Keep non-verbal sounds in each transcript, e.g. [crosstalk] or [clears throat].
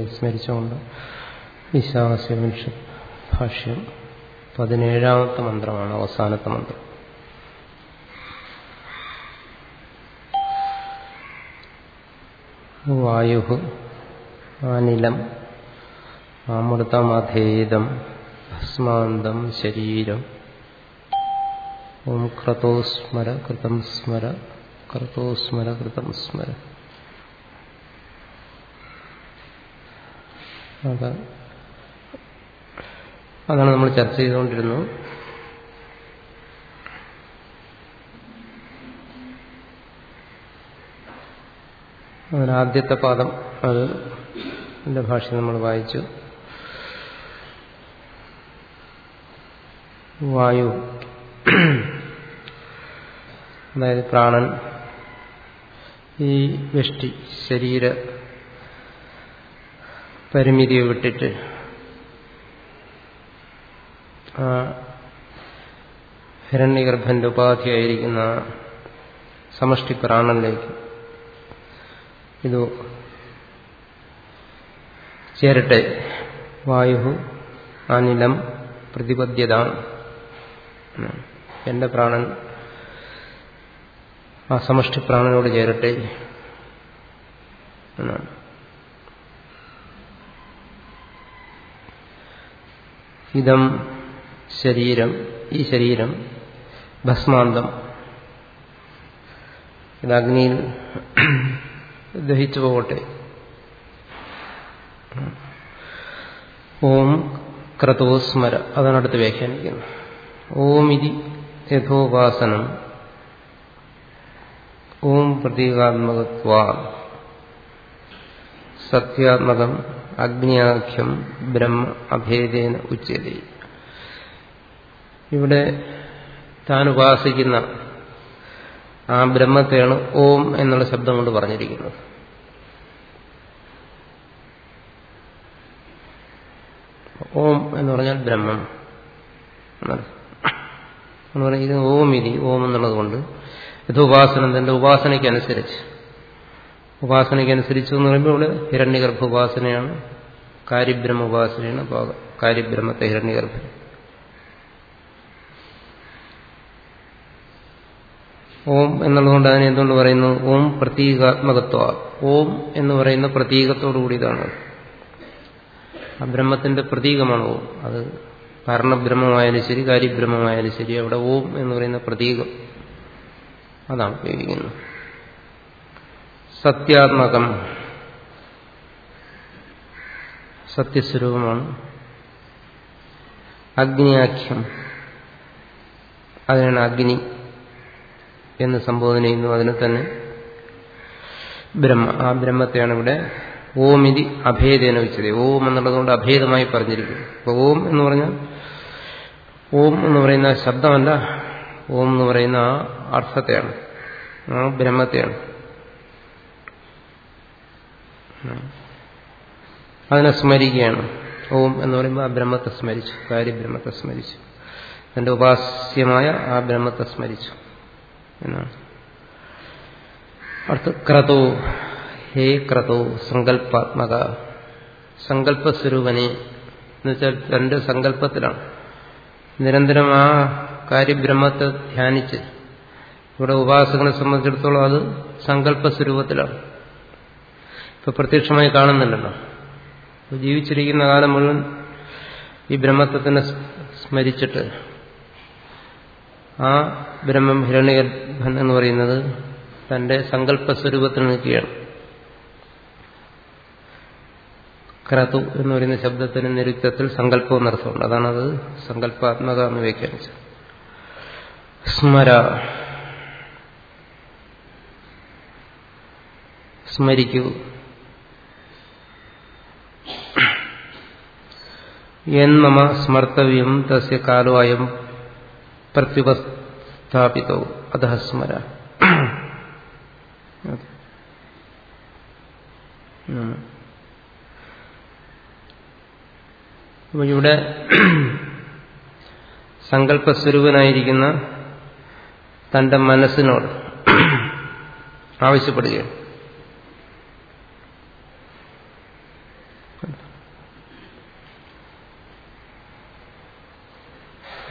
ശ്രുതിയെ സ്മരിച്ചുകൊണ്ട് ഈശാസ്യവിൻഷ ഭാഷ്യം പതിനേഴാമത്തെ മന്ത്രമാണ് അവസാനത്തെ മന്ത്രം. വായു അനിലം അമൃതമധേദം ഭസ്മാന്തം ശരീരം ഓം ക്രതോസ്മര കൃതം സ്മര ക്രതോസ്മര കൃതം സ്മര. അത്. അതാണ് നമ്മൾ ചർച്ച ചെയ്തുകൊണ്ടിരുന്നത് അങ്ങനെ ആദ്യത്തെ പാദം. അത് എന്റെ ഭാഷ നമ്മൾ വായിച്ചു. വായു. അതായത് പ്രാണൻ. ഈ വെഷ്ടി ശരീര പരിമിതിയെ വിട്ടിട്ട് ആ ഹിരണ്യഗർഭന്റെ ഉപാധിയായിരിക്കുന്ന സമഷ്ടി പ്രാണനിലേക്ക് ഇത് ചേരട്ടെ. വായു അനിലം പ്രതിപദ്യത. എന്റെ പ്രാണൻ ആ സമഷ്ടി പ്രാണനോട് ചേരട്ടെ എന്നാണ്. ഇതം ശരീരം ഈ ശരീരം ഭസ്മാന്തം. ഇത് അഗ്നിയിൽ ദഹിച്ചു പോകട്ടെ. ഓം ക്രതോസ്മര. അതാണ് അടുത്ത് വ്യാഖ്യാനിക്കുന്നത്. ഓം ഇതി യഥോപാസനം. ഓം പ്രതീകാത്മകത്വ. സത്യാത്മകം അഗ്നിയാഖ്യം ബ്രഹ്മ അഭേദേന ഉച്ചതി. ഇവിടെ താൻ ഉപാസിക്കുന്ന ആ ബ്രഹ്മത്തെയാണ് ഓം എന്നുള്ള ശബ്ദം കൊണ്ട് പറഞ്ഞിരിക്കുന്നത്. ഓം എന്ന് പറഞ്ഞാൽ ബ്രഹ്മം എന്ന് പറഞ്ഞാൽ ഇത് ഓം ഇതി ഓം എന്നുള്ളത് കൊണ്ട് ഇത് ഉപാസനം തന്റെ ഉപാസനയ്ക്കനുസരിച്ച്. ഉപാസനയ്ക്കനുസരിച്ച് എന്ന് പറയുമ്പോൾ ഇവിടെ ഹിരണ്യഗർഭ ഉപാസനയാണ് കാര്യബ്രഹ്മ ഉപാസനയാണ് കാര്യബ്രഹ്മത്തെ ഹിരണ്യഗർഭ ഓം എന്നുള്ളതുകൊണ്ട് അതിനെ എന്തുകൊണ്ട് പറയുന്നു? ഓം പ്രതീകാത്മകത്വ. ഓം എന്ന് പറയുന്ന പ്രതീകത്തോടു കൂടിയതാണ്. ആ ബ്രഹ്മത്തിന്റെ പ്രതീകമാണ് ഓം. അത് കാരണബ്രഹ്മമായാലും ശരി കാര്യബ്രഹ്മമായാലും ശരി. അവിടെ ഓം എന്ന് പറയുന്ന പ്രതീകം അതാണ് ഉപയോഗിക്കുന്നത് സത്യാത്മകം. സത്യസ്വരൂപമാണ്. അഗ്നിയാഖ്യം. അതിനാണ് അഗ്നി എന്ന് സംബോധന ചെയ്യുന്നു. അതിനെ തന്നെ ബ്രഹ്മ ആ ബ്രഹ്മത്തെയാണ് ഇവിടെ ഓം ഇതി അഭേദേന വെച്ചത്. ഓം എന്നുള്ളതുകൊണ്ട് അഭേദമായി പറഞ്ഞിരിക്കുന്നു. അപ്പോൾ ഓം എന്ന് പറഞ്ഞാൽ ഓം എന്ന് പറയുന്ന ശബ്ദമല്ല. ഓം എന്ന് പറയുന്ന ആ അർത്ഥത്തെയാണ്. ആ ബ്രഹ്മത്തെയാണ്. അതിനെ സ്മരിക്കുകയാണ്. ഓം എന്ന് പറയുമ്പോൾ ആ ബ്രഹ്മത്തെ സ്മരിച്ചു കാര്യബ്രഹ്മത്തെ സ്മരിച്ചു. തന്റെ ഉപാസ്യമായ ആ ബ്രഹ്മത്തെ സ്മരിച്ചു എന്നാണ്. അടുത്ത് ക്രതോ ഹേ ക്രതോ സങ്കല്പാത്മക സങ്കല്പസ്വരൂപനെ എന്നുവെച്ചാൽ തന്റെ സങ്കല്പത്തിലാണ് നിരന്തരം ആ കാര്യബ്രഹ്മത്തെ ധ്യാനിച്ച് ഇവിടെ ഉപാസകനെ സംബന്ധിച്ചിടത്തോളം അത് സങ്കല്പസ്വരൂപത്തിലാണ് ഇപ്പൊ പ്രത്യക്ഷമായി കാണുന്നില്ലല്ലോ. ജീവിച്ചിരിക്കുന്ന കാലം മുഴുവൻ ഈ ബ്രഹ്മത്തെ തന്നെ സ്മരിച്ചിട്ട് ആ ബ്രഹ്മം ഹിരണ്യഗർഭൻ എന്ന് പറയുന്നത് തന്റെ സങ്കല്പസ്വരൂപത്തിൽ നിൽക്കുകയാണ്. ക്രതു എന്ന് പറയുന്ന ശബ്ദത്തിന് നിരുക്തത്തിൽ സങ്കല്പവും നടത്തുന്നുണ്ട് അതാണത് സങ്കല്പാത്മക എന്ന് വ്യാഖ്യാനിച്ചത്. സ്മര. സ്മരിക്കൂ. യന്മമ സ്മർത്തവ്യം തസ്യ കാലോയം പ്രത്യുപസ്ഥാപിതവും പ്രത്യുപസ്ഥാപിതോ. അധ സ്മര. ഇവിടെ സങ്കല്പസ്വരൂപനായിരിക്കുന്ന തന്റെ മനസ്സിനോട് ആവശ്യപ്പെടുകയാണ്.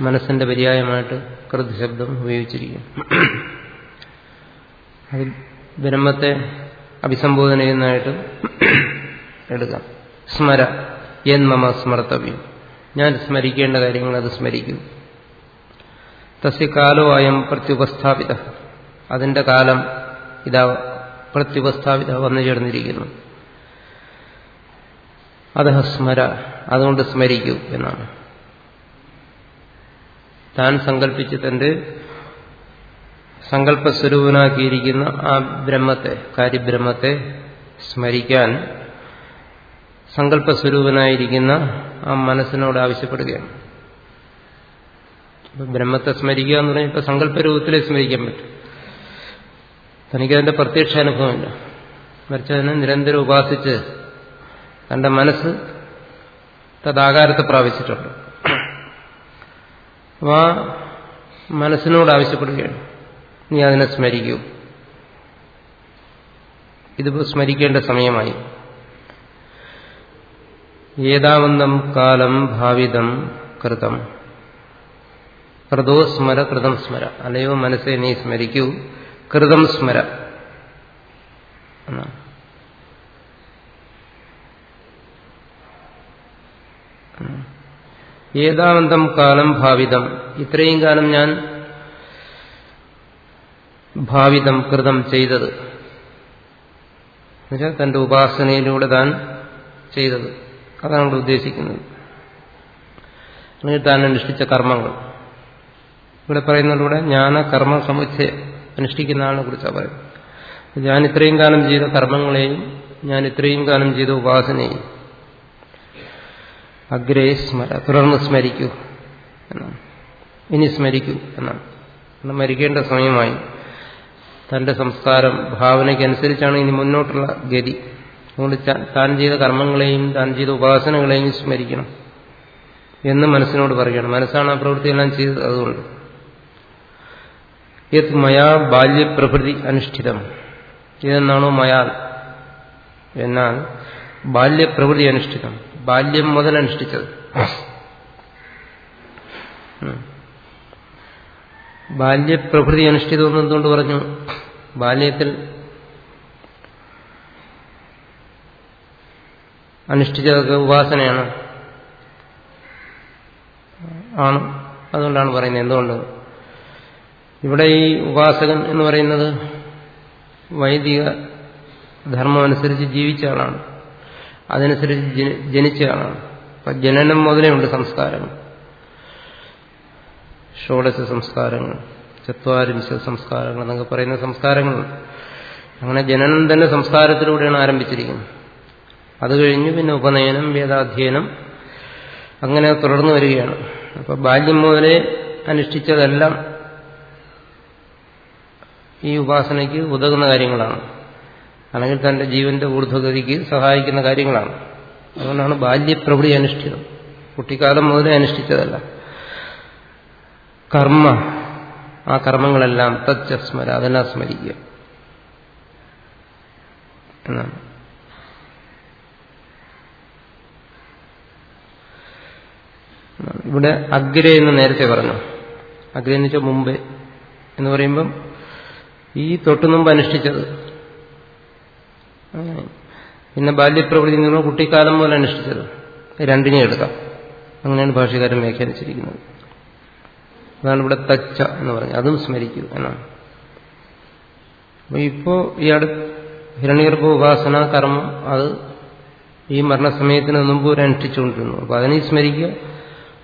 മനസ്സിന്റെ പര്യായമായിട്ട് കൃത് ശബ്ദം ഉപയോഗിച്ചിരിക്കും. അത് ബ്രഹ്മത്തെ അഭിസംബോധന ചെയ്യുന്നതായിട്ട് എടുക്കാം. സ്മര. എൻ മമ സ്മർത്തവ്യം. ഞാൻ സ്മരിക്കേണ്ട കാര്യങ്ങൾ അത് സ്മരിക്കും. തസ്യ കാലോ അയം പ്രത്യുപസ്ഥാപിത. അതിന്റെ കാലം ഇതാ പ്രത്യുപസ്ഥാപിത വന്നു ചേർന്നിരിക്കുന്നു. അതഹ സ്മര. അതുകൊണ്ട് സ്മരിക്കൂ എന്നാണ്. താൻ സങ്കല്പിച്ച് തന്റെ സങ്കല്പസ്വരൂപനാക്കിയിരിക്കുന്ന ആ ബ്രഹ്മത്തെ കാര്യബ്രഹ്മത്തെ സ്മരിക്കാൻ സങ്കല്പസ്വരൂപനായിരിക്കുന്ന ആ മനസ്സിനോട് ആവശ്യപ്പെടുകയാണ്. ബ്രഹ്മത്തെ സ്മരിക്കുക എന്ന് പറഞ്ഞാൽ ഇപ്പൊ സങ്കല്പരൂപത്തിലേ സ്മരിക്കാൻ പറ്റും. തനിക്കതിന്റെ പ്രത്യക്ഷ അനുഭവമില്ല മറിച്ച് അതിനെ നിരന്തരം ഉപാസിച്ച് തന്റെ മനസ്സ് തദാകാരത്തെ പ്രാപിച്ചിട്ടുണ്ട്. അപ്പോൾ ആ മനസ്സിനോട് ആവശ്യപ്പെടുകയാണ്. നീ അതിനെ സ്മരിക്കൂ. ഇത് സ്മരിക്കേണ്ട സമയമായി. ഏതാവന്തം കാലം ഭാവിതം കൃതം. കൃതോ സ്മര കൃതം സ്മര. അല്ലയോ മനസ്സെ നീ സ്മരിക്കൂ. കൃതം സ്മര. എന്നാണ് ഏതാവന്തം കാലം ഭാവിതം. ഇത്രയും കാലം ഞാൻ ഭാവിതം കൃതം ചെയ്തത്. എന്നുവെച്ചാൽ തന്റെ ഉപാസനയിലൂടെ താൻ ചെയ്തത്. അതാണ് ഇവിടെ ഉദ്ദേശിക്കുന്നത്. അല്ലെങ്കിൽ താൻ അനുഷ്ഠിച്ച കർമ്മങ്ങൾ. ഇവിടെ പറയുന്നതിലൂടെ ജ്ഞാന കർമ്മ സമുച്ചയം അനുഷ്ഠിക്കുന്ന ആളിനെ കുറിച്ചാണ് പറയുന്നത്. ഞാൻ ഇത്രയും കാലം ചെയ്ത കർമ്മങ്ങളെയും ഞാൻ ഇത്രയും കാലം ചെയ്ത ഉപാസനയെയും അഗ്രേ സ്മര തുടർന്ന് സ്മരിക്കൂ എന്നാണ്. ഇനി സ്മരിക്കൂ എന്നാണ്. മരിക്കേണ്ട സമയമായി. തന്റെ സംസ്കാരം ഭാവനയ്ക്കനുസരിച്ചാണ് ഇനി മുന്നോട്ടുള്ള ഗതി. അതുകൊണ്ട് താൻ ചെയ്ത കർമ്മങ്ങളെയും താൻ ചെയ്ത ഉപാസനകളെയും സ്മരിക്കണം എന്ന് മനസ്സിനോട് പറയുകയാണ്. മനസ്സാണ് ആ പ്രവൃത്തിയെല്ലാം ചെയ്തത് അതുകൊണ്ട്. യത് മയാ ബാല്യപ്രഭൃതി അനുഷ്ഠിതം. ഇതെന്നാണോ മയാൽ? എന്നാൽ ബാല്യപ്രവൃത്തി അനുഷ്ഠിതം. ബാല്യം മുതൽ അനുഷ്ഠിച്ചത് ബാല്യപ്രഭൃതി അനുഷ്ഠിതമെന്ന് എന്തുകൊണ്ട് പറഞ്ഞു. ബാല്യത്തിൽ അനുഷ്ഠിച്ചതൊക്കെ ഉപാസനയാണ്. ആണ്. അതുകൊണ്ടാണ് പറയുന്നത് എന്തുകൊണ്ട്? ഇവിടെ ഈ ഉപാസകൻ എന്ന് പറയുന്നത് വൈദിക ധർമ്മം അനുസരിച്ച് ജീവിച്ച ആളാണ്. അതനുസരിച്ച് ജനിച്ച ആളാണ് അപ്പൊ ജനനം മുതലേ ഉണ്ട് സംസ്കാരങ്ങൾ. ഷോഡശ സംസ്കാരങ്ങൾ ചത്വാരിംശ സംസ്കാരങ്ങൾ എന്നൊക്കെ പറയുന്ന സംസ്കാരങ്ങൾ. അങ്ങനെ ജനനം തന്നെ സംസ്കാരത്തിലൂടെയാണ് ആരംഭിച്ചിരിക്കുന്നത്. അത് കഴിഞ്ഞ് പിന്നെ ഉപനയനം വേദാധ്യയനം അങ്ങനെ തുടർന്നു വരികയാണ്. അപ്പൊ ബാല്യം മുതലേ അനുഷ്ഠിച്ചതെല്ലാം ഈ ഉപാസനയ്ക്ക് ഉതകുന്ന കാര്യങ്ങളാണ്. അല്ലെങ്കിൽ തന്റെ ജീവന്റെ ഊർധ്വഗതിക്ക് സഹായിക്കുന്ന കാര്യങ്ങളാണ്. അതുകൊണ്ടാണ് ബാല്യപ്രവൃത്തി അനുഷ്ഠിതം കുട്ടിക്കാലം മുതലേ അനുഷ്ഠിച്ചതല്ല. കർമ്മ. ആ കർമ്മങ്ങളെല്ലാം തച്ചസ്മര അതെല്ലാം സ്മരിക്കുക. എന്നാണ്. ഇവിടെ അഗ്രേ എന്ന് നേരത്തെ പറഞ്ഞു. അഗ്രേ എന്ന് വെച്ചാൽ മുമ്പേ എന്ന് പറയുമ്പം ഈ തൊട്ടുമുമ്പ് അനുഷ്ഠിച്ചത് പിന്നെ ബാല്യപ്രവൃത്തി എന്ന് കുട്ടിക്കാലം പോലെ അനുഷ്ഠിച്ചത്. രണ്ടിനെയും എടുക്കാം. അങ്ങനെയാണ് ഭാഷകാരൻ വ്യാഖ്യാനിച്ചിരിക്കുന്നത്. അതാണ് ഇവിടെ തച്ച എന്ന് പറഞ്ഞത്. അതും സ്മരിക്കൂ എന്നാണ്. അപ്പൊ ഇപ്പോ ഈ അടുത്ത് ഹിരണ്യഗർഭ ഉപാസന കർമ്മം അത് ഈ മരണസമയത്തിന് മുമ്പ് ഒരു അനുഷ്ഠിച്ചുകൊണ്ടിരുന്നു. അപ്പൊ അതിനെ സ്മരിക്കുക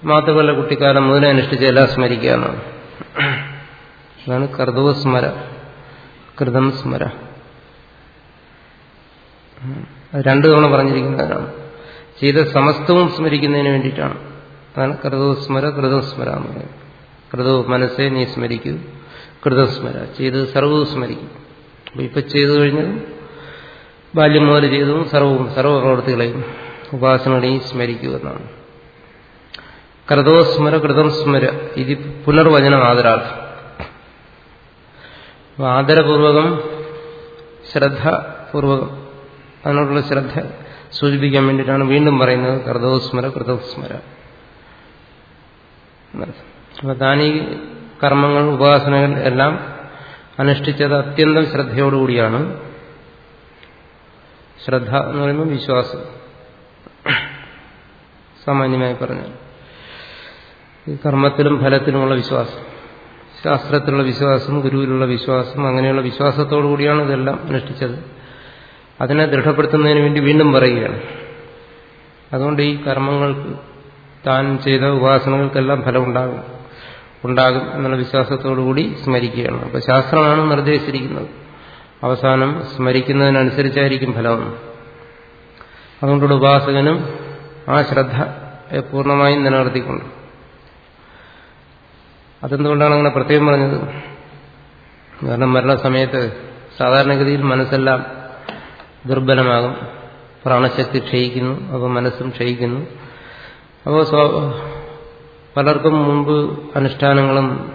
മാത്രമല്ല കുട്ടിക്കാലം മുതലേ അനുഷ്ഠിച്ച എല്ലാം സ്മരിക്കുക എന്നാണ്. അതാണ് കർതവസ്മര കൃതം സ്മര. രണ്ടു തവണ പറഞ്ഞിരിക്കുന്നതാണ് ചെയ്ത സമസ്തവും സ്മരിക്കുന്നതിന് വേണ്ടിയിട്ടാണ്. അതാണ് കൃതോ സ്മര കൃതം സ്മര എന്ന് പറയുന്നത്. കൃതോ മനസ്സെ നീ സ്മരിക്കൂ കൃതം സ്മര. ചെയ്തത് സർവവും സ്മരിക്കും. അപ്പൊ ഇപ്പൊ ചെയ്തു കഴിഞ്ഞതും ബാല്യം മുതൽ ചെയ്തതും സർവവും സർവപ്രവൃത്തികളെയും ഉപാസനകളെയും സ്മരിക്കൂ എന്നാണ്. കൃതോ സ്മര കൃതം സ്മര. ഇത് പുനർവചനം ആദരാർത്ഥം. ആദരപൂർവകം ശ്രദ്ധാപൂർവകം. അതിനോടുള്ള ശ്രദ്ധ സൂചിപ്പിക്കാൻ വേണ്ടിയിട്ടാണ് വീണ്ടും പറയുന്നത്. കൃതവസ്മര കൃതവസ്മര അപ്പൊ ഈ കർമ്മങ്ങൾ ഉപാസനകൾ എല്ലാം അനുഷ്ഠിച്ചത് അത്യന്തം ശ്രദ്ധയോടുകൂടിയാണ്. ശ്രദ്ധ എന്ന് പറയുമ്പോൾ വിശ്വാസം. സാമാന്യമായി പറഞ്ഞു ഈ കർമ്മത്തിലും ഫലത്തിലുമുള്ള വിശ്വാസം ശാസ്ത്രത്തിലുള്ള വിശ്വാസം ഗുരുവിലുള്ള വിശ്വാസം അങ്ങനെയുള്ള വിശ്വാസത്തോടു കൂടിയാണ് ഇതെല്ലാം അനുഷ്ഠിച്ചത്. അതിനെ ദൃഢപ്പെടുത്തുന്നതിന് വേണ്ടി വീണ്ടും പറയുകയാണ്. അതുകൊണ്ട് ഈ കർമ്മങ്ങൾക്ക് താൻ ചെയ്ത ഉപാസനകൾക്കെല്ലാം ഫലമുണ്ടാകും ഉണ്ടാകും എന്നുള്ള വിശ്വാസത്തോടുകൂടി സ്മരിക്കുകയാണ്. അപ്പൊ ശാസ്ത്രമാണ് നിർദ്ദേശിച്ചിരിക്കുന്നത്. അവസാനം സ്മരിക്കുന്നതിനനുസരിച്ചായിരിക്കും ഫലം. അതുകൊണ്ടുള്ള ഉപാസകനും ആ ശ്രദ്ധ പൂർണമായും നിലനിർത്തിക്കൊണ്ട്. അതെന്തുകൊണ്ടാണ് അങ്ങനെ പ്രത്യേകം പറഞ്ഞത്? കാരണം മരണസമയത്ത് സാധാരണഗതിയിൽ മനസ്സെല്ലാം ദുർബലമാകും. പ്രാണശക്തി ക്ഷയിക്കുന്നു അപ്പോൾ മനസ്സും ക്ഷയിക്കുന്നു. അപ്പോൾ പലർക്കും മുമ്പ് അനുഷ്ഠാനങ്ങളും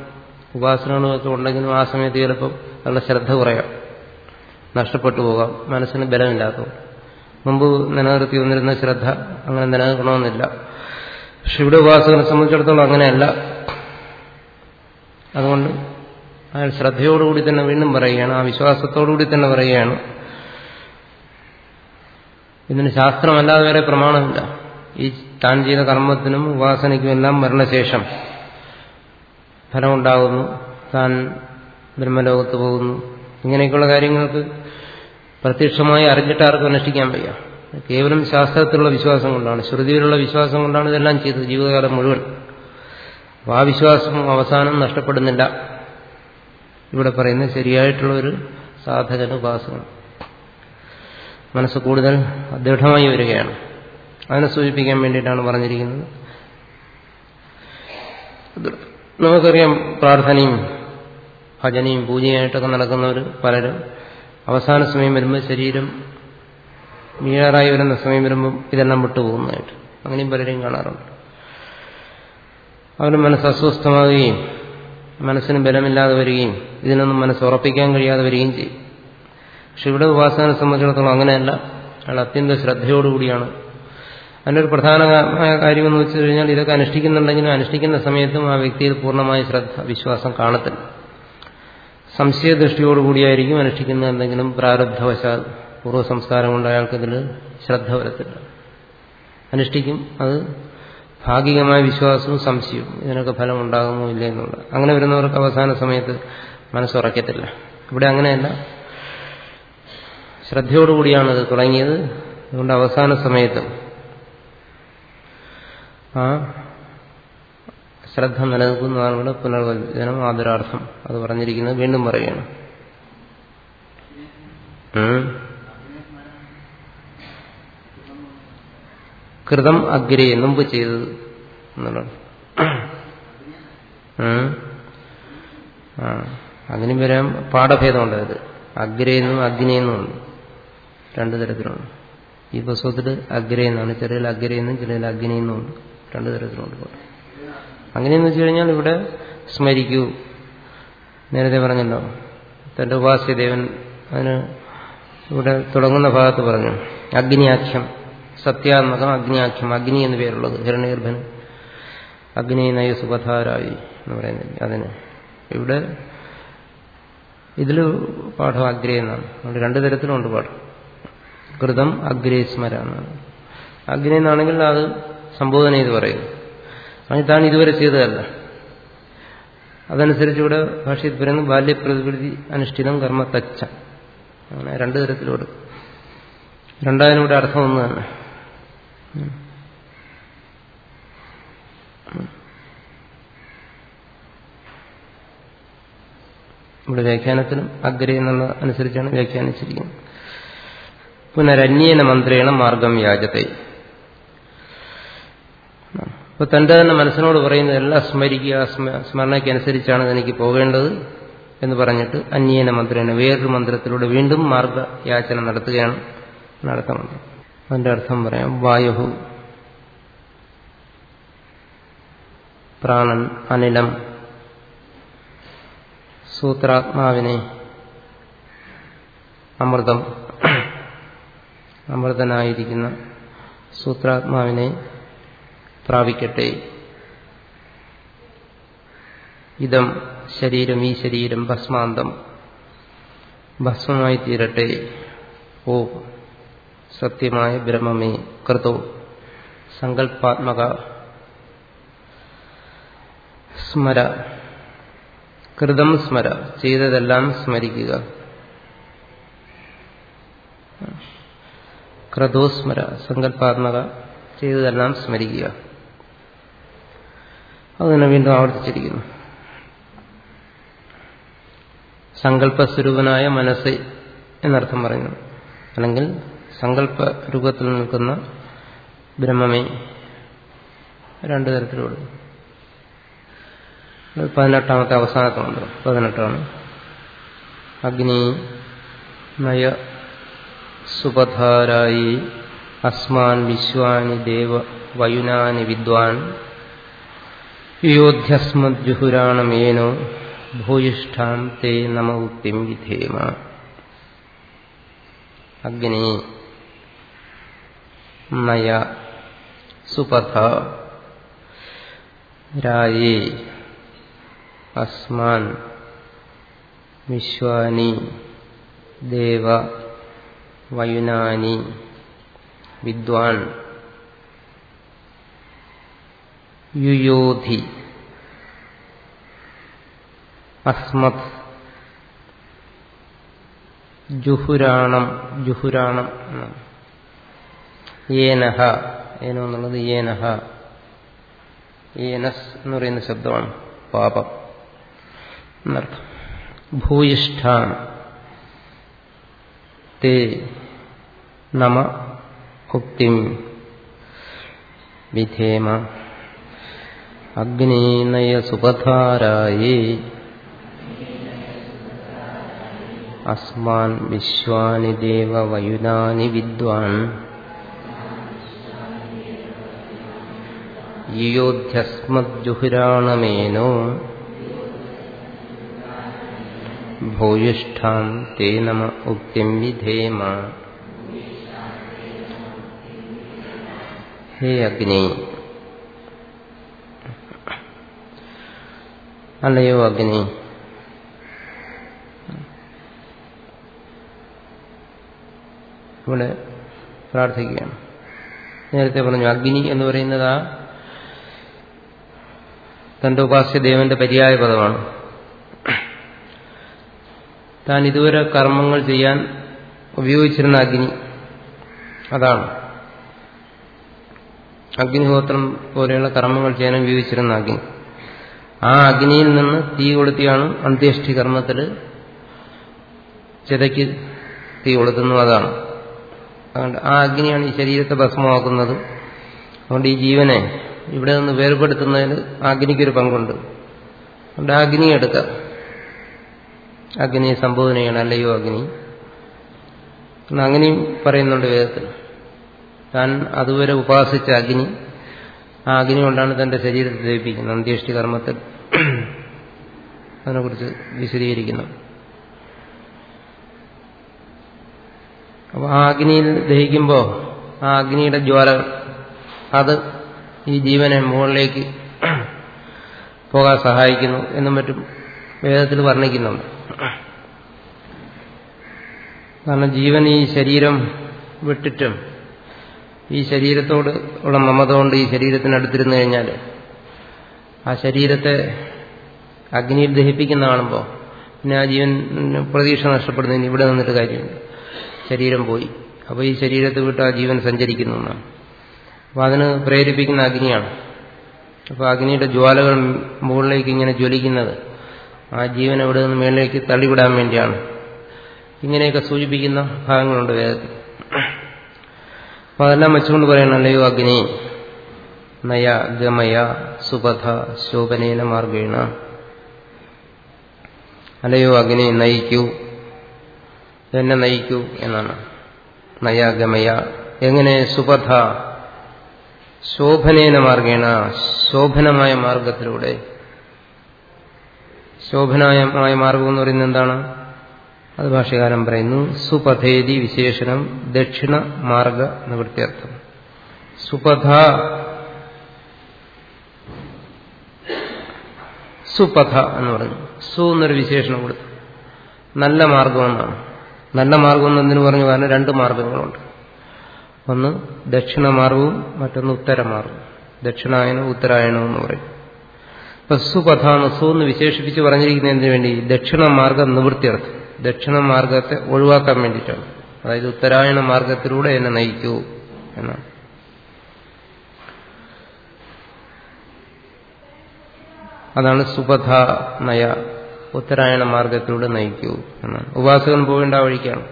ഉപാസനകളും ഒക്കെ ഉണ്ടെങ്കിലും ആ സമയത്ത് ചിലപ്പോൾ അവരുടെ ശ്രദ്ധ കുറയാം. നഷ്ടപ്പെട്ടു പോകാം. മനസ്സിന് ബലമില്ലാത്തു മുമ്പ് നിലനിർത്തി വന്നിരുന്ന ശ്രദ്ധ അങ്ങനെ നിലനിൽക്കണമെന്നില്ല. പക്ഷെ ഇവിടെ ഉപാസകനെ സംബന്ധിച്ചിടത്തോളം അങ്ങനെയല്ല. അതുകൊണ്ട് അയാൾ ശ്രദ്ധയോടുകൂടി തന്നെ വീണ്ടും പറയുകയാണ് ആ വിശ്വാസത്തോടുകൂടി തന്നെ പറയുകയാണ്. ഇതിന് ശാസ്ത്രമല്ലാതെ വേറെ പ്രമാണമില്ല. ഈ താൻ ചെയ്ത കർമ്മത്തിനും ഉപാസനയ്ക്കും എല്ലാം മരണശേഷം ഫലമുണ്ടാകുന്നു. താൻ ബ്രഹ്മലോകത്ത് പോകുന്നു. ഇങ്ങനെയൊക്കെയുള്ള കാര്യങ്ങൾക്ക് പ്രത്യക്ഷമായി അറിഞ്ഞിട്ട് ആർക്കും അനുഷ്ഠിക്കാൻ വയ്യ. കേവലം ശാസ്ത്രത്തിലുള്ള വിശ്വാസം കൊണ്ടാണ്. ശ്രുതിയിലുള്ള വിശ്വാസം കൊണ്ടാണ് ഇതെല്ലാം ചെയ്തത് ജീവിതകാലം മുഴുവൻ. അപ്പോൾ ആ വിശ്വാസം അവസാനം നഷ്ടപ്പെടുന്നില്ല. ഇവിടെ പറയുന്നത് ശരിയായിട്ടുള്ള ഒരു സാധകന് ഉപാസനം മനസ്സ് കൂടുതൽ ദൃഢമായി വരികയാണ്. അതിനെ സൂചിപ്പിക്കാൻ വേണ്ടിയിട്ടാണ് പറഞ്ഞിരിക്കുന്നത്. നമുക്കറിയാം പ്രാർത്ഥനയും ഭജനയും പൂജയായിട്ടൊക്കെ നടക്കുന്നവർ പലരും. അവസാന സമയം വരുമ്പോൾ ശരീരം വീഴാറായി വരുന്ന സമയം വരുമ്പോൾ ഇതെല്ലാം വിട്ടുപോകുന്നതായിട്ട് അങ്ങനെയും പലരെയും കാണാറുണ്ട്. അവരുടെ മനസ്സ് അസ്വസ്ഥമാവുകയും മനസ്സിന് ബലമില്ലാതെ വരികയും ഇതിനൊന്നും മനസ്സ് ഉറപ്പിക്കാൻ കഴിയാതെ വരികയും ചെയ്യും. പക്ഷെ ഇവിടെ ഉപാസനെ സംബന്ധിച്ചിടത്തോളം അങ്ങനെയല്ല. അയാൾ അത്യന്ത ശ്രദ്ധയോടുകൂടിയാണ്. അതിന്റെ ഒരു പ്രധാനമായ കാര്യമെന്ന് വെച്ച് കഴിഞ്ഞാൽ ഇതൊക്കെ അനുഷ്ഠിക്കുന്നുണ്ടെങ്കിലും അനുഷ്ഠിക്കുന്ന സമയത്തും ആ വ്യക്തിയിൽ പൂർണമായ ശ്രദ്ധ വിശ്വാസം കാണത്തില്ല. സംശയദൃഷ്ടിയോടുകൂടിയായിരിക്കും അനുഷ്ഠിക്കുന്ന എന്തെങ്കിലും പ്രാരബ്ധവശാൽ പൂർവ സംസ്കാരം കൊണ്ട് അയാൾക്കതിൽ ശ്രദ്ധ വരത്തില്ല. അനുഷ്ഠിക്കും അത് ഭാഗികമായ വിശ്വാസവും സംശയവും ഇതിനൊക്കെ ഫലം ഉണ്ടാകുമോ ഇല്ല എന്നുള്ളത്. അങ്ങനെ വരുന്നവർക്ക് അവസാന സമയത്ത് മനസ്സുറക്കത്തില്ല. ഇവിടെ അങ്ങനെയല്ല. ശ്രദ്ധയോടുകൂടിയാണ് അത് തുടങ്ങിയത്. അതുകൊണ്ട് അവസാന സമയത്ത് ആ ശ്രദ്ധ നിലനിൽക്കുന്നതാണ് ഇവിടെ പുനർവചനം ആദരാർത്ഥം അത് പറഞ്ഞിരിക്കുന്നത് വീണ്ടും പറയുകയാണ്. കൃതം അഗ്രേ മുമ്പ് ചെയ്തത് എന്നുള്ളത് അതിനും വരാൻ പാഠഭേദമുണ്ട് അത്. അഗ്രയെന്നും അഗ്നിയെന്നും ഉണ്ട്. രണ്ടു തരത്തിലുണ്ട്. ഈ പുസ്തകത്തിൽ അഗ്രയെന്നാണ് ചെറിയ അഗ്രയെന്നും ചെറിയ അഗ്നിയെന്നും ഉണ്ട്. രണ്ടു തരത്തിലുണ്ട് അങ്ങനെയെന്ന് വെച്ച് കഴിഞ്ഞാൽ ഇവിടെ സ്മരിക്കൂ. നേരത്തെ പറഞ്ഞല്ലോ തന്റെ ഉപാസ്യദേവൻ അതിന് ഇവിടെ തുടങ്ങുന്ന ഭാഗത്ത് പറഞ്ഞു അഗ്നിയാഖ്യം സത്യാത്മകം അഗ്നിയാഖ്യം അഗ്നി എന്ന് പേരുള്ളത് ഹിരണ്യഗർഭന് അഗ്നി നയ സുഖധാരായി എന്ന് പറയുന്നില്ല അതിന്. ഇവിടെ ഇതിൽ പാഠം അഗ്രയെന്നാണ് അതുകൊണ്ട് രണ്ടു തരത്തിലുണ്ട് പാഠം. കൃതം അഗ്രേ സ്മര എന്നാണ്. അഗ്നി എന്നാണെങ്കിൽ അത് സംബോധന ചെയ്ത് പറയും. അങ്ങനെ താൻ ഇതുവരെ ചെയ്തതല്ല. അതനുസരിച്ച് ഇവിടെ ഭാഷയിൽ പറയുന്നു ബാല്യപ്രതിപൃതി അനുഷ്ഠിതം കർമ്മ തച്ച അങ്ങനെ രണ്ടു തരത്തിലൂടെ രണ്ടായതിനൂടെ അർത്ഥം ഒന്ന് തന്നെ. ഇവിടെ വ്യാഖ്യാനത്തിലും അഗ്രേ എന്നുള്ള അനുസരിച്ചാണ് വ്യാഖ്യാനിച്ചിരിക്കുന്നത്. പുനരന്യേന മന്ത്രേണ മാർഗം യാചത്തെ അപ്പൊ തന്റെ തന്നെ മനസ്സിനോട് പറയുന്നത് എല്ലാം സ്മരിക്കുക സ്മരണയ്ക്കനുസരിച്ചാണ് എനിക്ക് പോകേണ്ടത് എന്ന് പറഞ്ഞിട്ട് അന്യേന മന്ത്രേണ വേറൊരു മന്ത്രത്തിലൂടെ വീണ്ടും മാർഗയാചന നടത്തുകയാണ് നടത്തുന്നത് അതിന്റെ അർത്ഥം പറയാം വായു പ്രാണൻ അനിലം സൂത്രാത്മാവിനെ അമൃതം അമൃതനായിരിക്കുന്ന സൂത്രാത്മാവിനെ പ്രാപിക്കട്ടെ. ഇതം ശരീരം ഈ ശരീരം ഭസ്മാന്തം. ഭസ്മമായി തീരട്ടെ. ഓ സത്യമായ ബ്രഹ്മമേ കൃതോ സങ്കല്പാത്മക സ്മര. കൃതം സ്മര ചെയ്തതെല്ലാം സ്മരിക്കുക. ക്രതോസ്മര സങ്കല്പാത്മക ചെയ്തതെല്ലാം സ്മരിക്കുക. അതിനെ വീണ്ടും ആവർത്തിച്ചിരിക്കുന്നു. സങ്കല്പസ്വരൂപനായ മനസ്സ് എന്നർത്ഥം പറയുന്നു. അല്ലെങ്കിൽ സങ്കല്പ രൂപത്തിൽ നിൽക്കുന്ന ബ്രഹ്മമേ രണ്ടു തരത്തിലുള്ളു പതിനെട്ടാമത്തെ അവസാനത്തോണ്ട് പതിനെട്ടാണ്. അഗ്നി നയ සුපධාරයි අස්මාන් විශ්වානි දේව වයුනානි විද්වාන්. යෝධ්‍යස්මත් ජුහුරාණ මේනෝ භෝයිෂ්ඨාන්තේ නම උත්තිම් විධේම අග්ගනේ මය සුපථා රායේ අස්මාන් විශ්වානි දේවා വയുനാനി വിദ്വാൻ യുയോധി അസ്മത് ജുഹുരാണം ജുഹുരാണം ഏനഹ ഏനോ എന്നുള്ളത് ഏനഹ ഏനസ് എന്ന് പറയുന്ന ശബ്ദമാണ് പാപം എന്നർത്ഥം. ഭൂയിഷ്ഠാൻ തേ നമ ഉക്തിം വിധേമ അഗ്നീനയസുപധാരായി അസ്മാൻ വിശ്വാനി ദേവ വയുനാനി വിദ്വാൻ യോധ്യസ്മജ്ജുഹുരാണമേനോ ഭൂയിഷ്ഠാം തേ നമ ഉക്തിം വിധേമ ഹേ അഗ്നി അല്ലയോ അഗ്നി. ഇവിടെ പ്രാർത്ഥിക്കുകയാണ്. നേരത്തെ പറഞ്ഞു അഗ്നി എന്ന് പറയുന്നത് ആ തന്റെ ഉപാസ്യദേവന്റെ പര്യായ പദമാണ്. താൻ ഇതുവരെ കർമ്മങ്ങൾ ചെയ്യാൻ ഉപയോഗിച്ചിരുന്ന അഗ്നി. അതാണ്. അഗ്നിഹോത്രം പോലെയുള്ള കർമ്മങ്ങൾ ചെയ്യാൻ ഉപയോഗിച്ചിരുന്ന അഗ്നി. ആ അഗ്നിയിൽ നിന്ന് തീ കൊളുത്തിയാണ് അന്ത്യേഷ്ടി കർമ്മത്തിൽ ചിതയ്ക്ക് തീ കൊളുത്തുന്നു അതാണ്. അതുകൊണ്ട് ആ അഗ്നിയാണ് ഈ ശരീരത്തെ ഭസ്മമാക്കുന്നത്. അതുകൊണ്ട് ഈ ജീവനെ ഇവിടെ നിന്ന് വേർപെടുത്തുന്നതിന് അഗ്നിക്കൊരു പങ്കുണ്ട്. അതുകൊണ്ട് ആ എടുക്കുക അഗ്നിയെ അഗ്നി സംബോധനയാണ് അല്ലയോ അഗ്നി? അങ്ങനെയും പറയുന്നുണ്ട് വേദത്തിൽ. താൻ അതുവരെ ഉപാസിച്ച അഗ്നി ആ അഗ്നി കൊണ്ടാണ് തന്റെ ശരീരത്തെ ദഹിപ്പിക്കുന്നത് അന്ത്യേഷ്ടി കർമ്മത്തിൽ. അതിനെക്കുറിച്ച് വിശദീകരിക്കുന്നു. അപ്പോൾ ആ അഗ്നിയിൽ ദഹിക്കുമ്പോൾ ആ അഗ്നിയുടെ ജ്വാല അത് ഈ ജീവനെ മുകളിലേക്ക് പോകാൻ സഹായിക്കുന്നു എന്നും മറ്റും വേദത്തിൽ വർണിക്കുന്നുണ്ട്. കാരണം ജീവൻ ഈ ശരീരം വിട്ടിട്ടും ഈ ശരീരത്തോട് ഉള്ള മമത കൊണ്ട് ഈ ശരീരത്തിനടുത്തിരുന്നു കഴിഞ്ഞാൽ ആ ശരീരത്തെ അഗ്നിയിൽ ദഹിപ്പിക്കുന്ന കാണുമ്പോൾ പിന്നെ ആ ജീവൻ പ്രതീക്ഷ നഷ്ടപ്പെടുന്നതിന് ഇവിടെ നിന്നിട്ട് കാര്യമുണ്ട്. ശരീരം പോയി. അപ്പോൾ ഈ ശരീരത്തെ വിട്ട് ആ ജീവൻ സഞ്ചരിക്കുന്നു എന്നാണ്. അപ്പോൾ അതിന് പ്രേരിപ്പിക്കുന്ന അഗ്നിയാണ്. അപ്പോൾ അഗ്നിയുടെ ജ്വാലകൾ മുകളിലേക്ക് ഇങ്ങനെ ജ്വലിക്കുന്നത് ആ ജീവൻ അവിടെ നിന്ന് മേളിലേക്ക് തള്ളിവിടാൻ വേണ്ടിയാണ്. ഇങ്ങനെയൊക്കെ സൂചിപ്പിക്കുന്ന ഭാഗങ്ങളുണ്ട് വേദത്തിൽ. അപ്പൊ അതെല്ലാം വെച്ചുകൊണ്ട് പറയണം. അല്ലയോ അഗ്നി? നയ ഗമയ സുപഥ ശോഭനേന മാർഗേണ. അല്ലയോ അഗ്നി നയിക്കൂ. എന്നെ നയിക്കൂ എന്നാണ്. നയ ഗമയ എങ്ങനെ? സുപഥ ശോഭനേന മാർഗേണ. ശോഭനമായ മാർഗത്തിലൂടെ. ശോഭനമായ മാർഗം എന്ന് പറയുന്നത് എന്താണ്? അത് ഭാഷകാരൻ പറയുന്നു സുപഥേതി വിശേഷണം ദക്ഷിണ മാർഗ നിവൃത്തിയർത്ഥം. സുപഥ സുപഥ എന്ന് പറഞ്ഞു സു എന്നൊരു വിശേഷണം കൊടുത്തു. നല്ല മാർഗമെന്നാണ്. നല്ല മാർഗം എന്നതിന് പറഞ്ഞു? കാരണം രണ്ട് മാർഗങ്ങളുണ്ട്. ഒന്ന് ദക്ഷിണ മാർഗവും മറ്റൊന്ന് ഉത്തര മാർഗവും. ദക്ഷിണായനം ഉത്തരായണം എന്ന് പറയും. ഇപ്പൊ സുപഥ എന്ന് സു എന്ന് വിശേഷിപ്പിച്ച് പറഞ്ഞിരിക്കുന്നതിന് വേണ്ടി ദക്ഷിണ മാർഗം നിവൃത്തിയർത്ഥം. ദക്ഷിണ മാർഗത്തെ ഒഴിവാക്കാൻ വേണ്ടിയിട്ടാണ്. അതായത് ഉത്തരായണ മാർഗത്തിലൂടെ എന്നെ നയിക്കൂ എന്നാണ്. അതാണ് സുപഥ നയ ഉത്തരായണ മാർഗത്തിലൂടെ നയിക്കൂ എന്നാണ്. ഉപാസകൻ പോകേണ്ട വഴിക്കാണ്.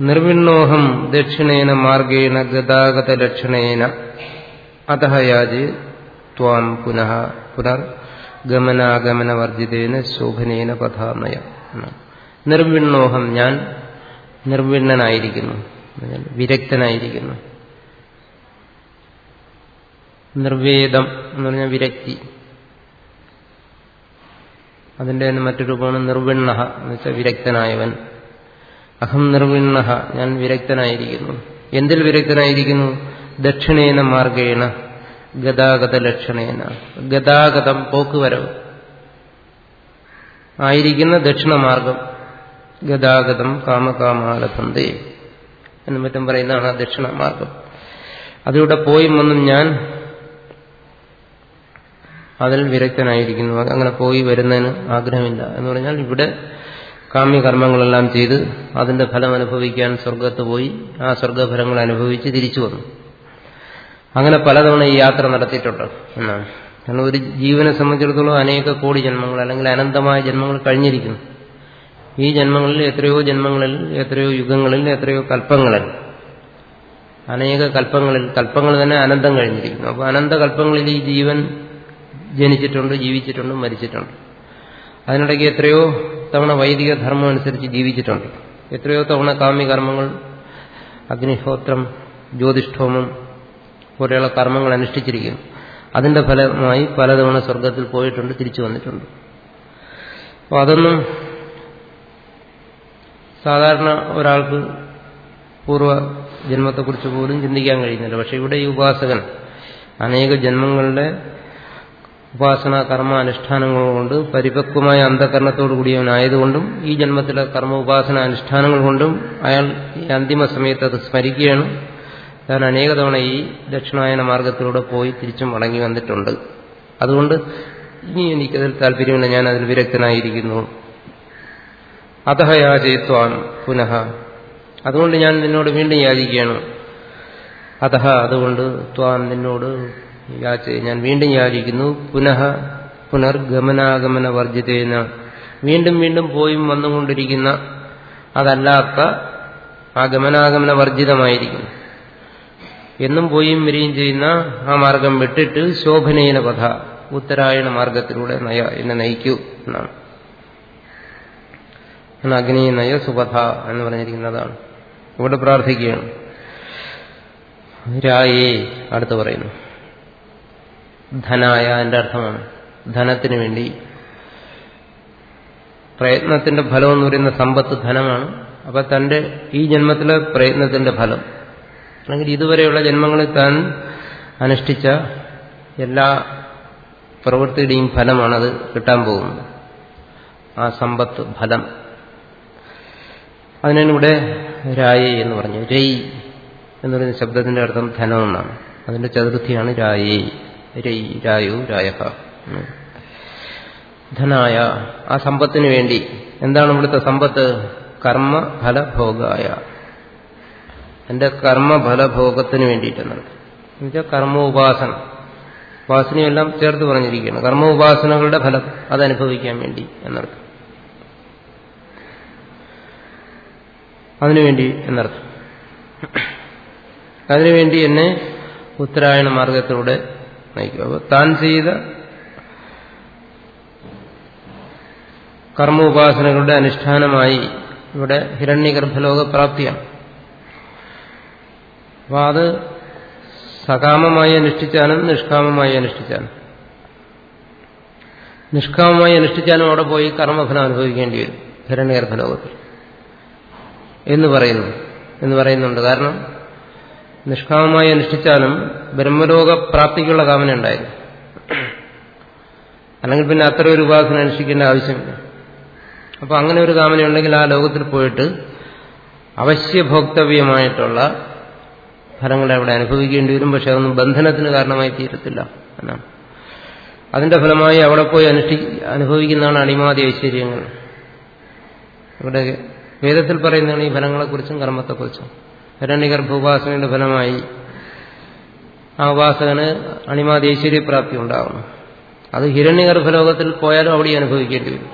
നിർവിണ്ണോഹം ദക്ഷിണേന മാർഗേണ ഗതാഗത ലക്ഷണേന അതഹയാജ് ത്വാം പുനഃ പുനർ ഗമനാഗമനവർജിതേന ശോഭനേന പഥാനയ നിർവിണ്ണോഹം ഞാൻ നിർവിണ്ണനായിരിക്കുന്നു. വിരക്തനായിരിക്കുന്നു. നിർവേദം എന്ന് പറഞ്ഞാൽ വിരക്തി. അതിന്റെ തന്നെ മറ്റൊരു രൂപമാണ് നിർവിണ്ണ എന്ന് വെച്ചാൽ വിരക്തനായവൻ. അഹം നിർവിണ്ണ ഞാൻ വിരക്തനായിരിക്കുന്നു. എന്തിൽ വിരക്തനായിരിക്കുന്നു? ദക്ഷിണേന മാർഗേണ ഗതാഗത ലക്ഷണേന. ഗതാഗതം പോക്കുവരവ്. ആയിരിക്കുന്ന ദക്ഷിണമാർഗം. ഗതാഗതം കാമകാമാലഭന്തേ എന്നും മറ്റും പറയുന്നതാണ് ആ ദക്ഷിണമാർഗം അതിവിടെ പോയി വന്നും ഞാൻ അതിൽ വിരക്തനായിരിക്കുന്നു. അങ്ങനെ പോയി വരുന്നതിന് ആഗ്രഹമില്ല. എന്ന് പറഞ്ഞാൽ ഇവിടെ കാമ്യകർമ്മങ്ങളെല്ലാം ചെയ്ത് അതിന്റെ ഫലം അനുഭവിക്കാൻ സ്വർഗത്ത് പോയി ആ സ്വർഗഫലങ്ങൾ അനുഭവിച്ച് തിരിച്ചു വന്നു. അങ്ങനെ പലതവണ ഈ യാത്ര നടത്തിയിട്ടുണ്ട് എന്നാണ്. കാരണം ഒരു ജീവനെ സംബന്ധിച്ചിടത്തോളം അനേക കോടി ജന്മങ്ങൾ അല്ലെങ്കിൽ അനന്തമായ ജന്മങ്ങൾ കഴിഞ്ഞിരിക്കുന്നു. ഈ ജന്മങ്ങളിൽ എത്രയോ ജന്മങ്ങളിൽ എത്രയോ യുഗങ്ങളിൽ എത്രയോ കൽപ്പങ്ങളിൽ അനേക കൽപ്പങ്ങളിൽ കൽപ്പങ്ങൾ തന്നെ അനന്തം കഴിഞ്ഞിരിക്കുന്നു. അപ്പോൾ അനന്ത കൽപ്പങ്ങളിൽ ഈ ജീവൻ ജനിച്ചിട്ടുണ്ട് ജീവിച്ചിട്ടുണ്ട് മരിച്ചിട്ടുണ്ട്. അതിനിടയ്ക്ക് എത്രയോ തവണ വൈദിക ധർമ്മം അനുസരിച്ച് ജീവിച്ചിട്ടുണ്ട്. എത്രയോ തവണ കാമ്യകർമ്മങ്ങൾ അഗ്നിഹോത്രം ജ്യോതിഷ്ഠോമം പോലെയുള്ള കർമ്മങ്ങൾ അനുഷ്ഠിച്ചിരിക്കുന്നു. അതിന്റെ ഫലമായി പലതവണ സ്വർഗത്തിൽ പോയിട്ടുണ്ട് തിരിച്ചു വന്നിട്ടുണ്ട്. അപ്പോൾ അതൊന്നും സാധാരണ ഒരാൾക്ക് പൂർവ ജന്മത്തെക്കുറിച്ച് പോലും ചിന്തിക്കാൻ കഴിയുന്നില്ല. പക്ഷെ ഇവിടെ ഈ ഉപാസകൻ അനേക ജന്മങ്ങളുടെ ഉപാസന കർമ്മ അനുഷ്ഠാനങ്ങൾ കൊണ്ട് പരിപക്വമായ അന്ധകരണത്തോടു കൂടിയവനായതുകൊണ്ടും ഈ ജന്മത്തിലെ കർമ്മ ഉപാസന അനുഷ്ഠാനങ്ങൾ കൊണ്ടും അയാൾ ഈ അന്തിമ സമയത്ത് അത് സ്മരിക്കുകയാണ്. താൻ അനേക തവണ ഈ ദക്ഷിണായന മാർഗത്തിലൂടെ പോയി തിരിച്ചും മടങ്ങി വന്നിട്ടുണ്ട്. അതുകൊണ്ട് ഇനി എനിക്കതിൽ താല്പര്യമില്ല ഞാൻ അതിൽ വിരക്തനായിരിക്കുന്നു. അതഹ യാചയിത്വാൻ പുനഃ. അതുകൊണ്ട് ഞാൻ നിന്നോട് വീണ്ടും യാചിക്കുകയാണ്. അതഹ അതുകൊണ്ട് ത്വാൻ നിന്നോട് യാച ഞാൻ വീണ്ടും യാചിക്കുന്നു. പുനഃ പുനർഗമനാഗമന വർജിതേന. വീണ്ടും വീണ്ടും പോയും വന്നുകൊണ്ടിരിക്കുന്ന അതല്ലാത്ത ആ ഗമനാഗമന വർജിതമായിരിക്കുന്നു എന്നും പോയും വരികയും ചെയ്യുന്ന ആ മാർഗം വിട്ടിട്ട് ശോഭനേന പഥ ഉത്തരായണ മാർഗത്തിലൂടെ നയ എന്നെ നയിക്കൂ എന്നാണ്. അഗ്നി നയ സുപഥ എന്ന് പറഞ്ഞിരിക്കുന്നതാണ്. ഇവിടെ പ്രാർത്ഥിക്കുകയാണ്. രായേ അടുത്ത് പറയുന്നു. ധനായ എന്റെ അർത്ഥമാണ്. ധനത്തിന് വേണ്ടി. പ്രയത്നത്തിന്റെ ഫലം എന്ന് പറയുന്ന സമ്പത്ത് ധനമാണ്. അപ്പൊ തന്റെ ഈ ജന്മത്തിലെ പ്രയത്നത്തിന്റെ ഫലം. അല്ലെങ്കിൽ ഇതുവരെയുള്ള ജന്മങ്ങളിൽ താൻ അനുഷ്ഠിച്ച എല്ലാ പ്രവൃത്തിയുടെയും ഫലമാണത് കിട്ടാൻ പോകുന്നത്. ആ സമ്പത്ത് ഫലം. അതിനാണ് ഇവിടെ രായ എന്ന് പറഞ്ഞു. രൈ എന്ന് പറയുന്ന ശബ്ദത്തിന്റെ അർത്ഥം ധനം എന്നാണ്. അതിന്റെ ചതുർത്ഥിയാണ് രായേ. രൈ രായു രായ ധനായ ആ സമ്പത്തിന് വേണ്ടി. എന്താണ് ഇവിടുത്തെ സമ്പത്ത്? കർമ്മ ഫലഭോഗായ. എന്റെ കർമ്മഫലഭോഗത്തിന് വേണ്ടിയിട്ടെന്നാണ്. എന്നുവെച്ചാൽ കർമ്മോപാസന ഉപാസനയെല്ലാം ചേർത്ത് പറഞ്ഞിരിക്കുകയാണ്. കർമ്മോപാസനകളുടെ ഫലം അതനുഭവിക്കാൻ വേണ്ടി എന്നർത്ഥം. അതിനുവേണ്ടി എന്നർത്ഥം. അതിനുവേണ്ടി എന്നെ ഉത്തരായണ മാർഗത്തിലൂടെ നയിക്കും. അപ്പോൾ താൻ ചെയ്ത കർമ്മോപാസനകളുടെ അനുഷ്ഠാനമായി ഇവിടെ ഹിരണ്യഗർഭലോക പ്രാപ്തിയാണ് അപ്പോൾ അത് സകാമമായി അനുഷ്ഠിച്ചാലും നിഷ്കാമമായി അനുഷ്ഠിച്ചാലും. നിഷ്കാമമായി അനുഷ്ഠിച്ചാലും അവിടെ പോയി കർമ്മഫലം അനുഭവിക്കേണ്ടി വരും ഹിരണ്യഗർഭലോകത്തിൽ. എന്ന് പറയുന്നു. എന്ന് പറയുന്നുണ്ട്. കാരണം നിഷ്കാമമായി അനുഷ്ഠിച്ചാലും ബ്രഹ്മലോക പ്രാപ്തിക്കുള്ള കാമന ഉണ്ടായിരുന്നു. അല്ലെങ്കിൽ പിന്നെ അത്ര ഒരു ഉപാസന അനുഷ്ഠിക്കേണ്ട ആവശ്യമില്ല. അപ്പോൾ അങ്ങനെ ഒരു കാമന ഉണ്ടെങ്കിൽ ആ ലോകത്തിൽ പോയിട്ട് അവശ്യഭോക്തവ്യമായിട്ടുള്ള ഫലങ്ങളെ അവിടെ അനുഭവിക്കേണ്ടി വരും. പക്ഷെ അതൊന്നും ബന്ധനത്തിന് കാരണമായി തീരത്തില്ല എന്നാണ്. അതിന്റെ ഫലമായി അവിടെ പോയി അനുഷ്ഠി അനുഭവിക്കുന്നതാണ് അണിമാതി ഐശ്വര്യങ്ങൾ. ഇവിടെ വേദത്തിൽ പറയുന്നതാണ് ഈ ഫലങ്ങളെക്കുറിച്ചും കർമ്മത്തെക്കുറിച്ചും. ഹിരണ്യഗർഭ ഉപാസനയുടെ ഫലമായി ആ ഉപാസകന് അണിമാതി പ്രാപ്തി ഉണ്ടാകുന്നു അത് ഹിരണ്യഗർഭലോകത്തിൽ പോയാലും അവിടെ അനുഭവിക്കേണ്ടി വരും.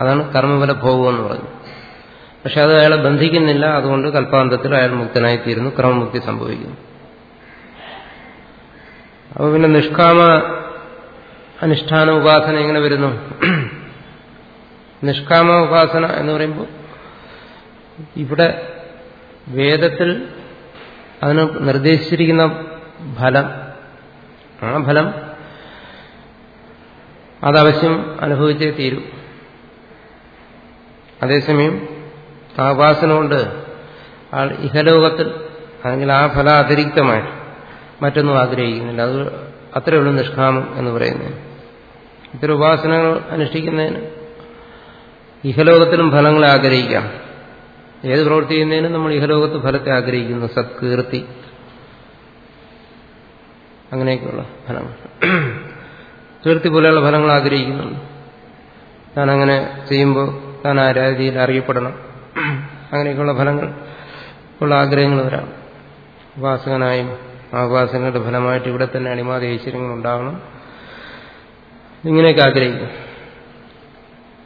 അതാണ് കർമ്മഫല ഭോഗം എന്ന് പറഞ്ഞു പക്ഷെ അത് അയാളെ ബന്ധിക്കുന്നില്ല അതുകൊണ്ട് കൽപ്പാന്തത്തിൽ അയാൾ മുക്തനായി തീരുന്നു ക്രമമുക്തി സംഭവിക്കുന്നു. അപ്പോൾ പിന്നെ നിഷ്കാമ അനുഷ്ഠാന ഉപാസന എങ്ങനെ വരുന്നു? നിഷ്കാമ ഉപാസന എന്ന് പറയുമ്പോൾ ഇവിടെ വേദത്തിൽ അതിന് നിർദ്ദേശിച്ചിരിക്കുന്ന ഫലം ആ ഫലം അതവശ്യം അനുഭവിച്ചേ തീരൂ. അതേസമയം ആ ഉപാസന കൊണ്ട് ആൾ ഇഹലോകത്തിൽ അല്ലെങ്കിൽ ആ ഫല അതിരിക്തമായിട്ട് മറ്റൊന്നും ആഗ്രഹിക്കുന്നില്ല. അത് അത്രയേ ഉള്ളൂ നിഷ്കാമം എന്ന് പറയുന്നത്. ഇത്തരം ഉപാസനകൾ അനുഷ്ഠിക്കുന്നതിന് ഇഹലോകത്തിലും ഫലങ്ങളെ ആഗ്രഹിക്കാം. ഏത് പ്രവൃത്തി ചെയ്യുന്നതിനും നമ്മൾ ഇഹലോകത്ത് ഫലത്തെ ആഗ്രഹിക്കുന്നു. സത്കീർത്തി. അങ്ങനെയൊക്കെയുള്ള ഫലങ്ങൾ. കീർത്തി പോലെയുള്ള ഫലങ്ങൾ ആഗ്രഹിക്കുന്നുണ്ട്. താൻ അങ്ങനെ ചെയ്യുമ്പോൾ താൻ ആ രീതിയിൽ അറിയപ്പെടണം. അങ്ങനെയൊക്കെയുള്ള ഫലങ്ങൾ ഉള്ള ആഗ്രഹങ്ങൾ വരാം. ഉപാസകനായും ആ ഉപാസനയുടെ ഫലമായിട്ട് ഇവിടെ തന്നെ അണിമാത ഐശ്വര്യങ്ങൾ ഉണ്ടാവണം. ഇങ്ങനെയൊക്കെ ആഗ്രഹിക്കും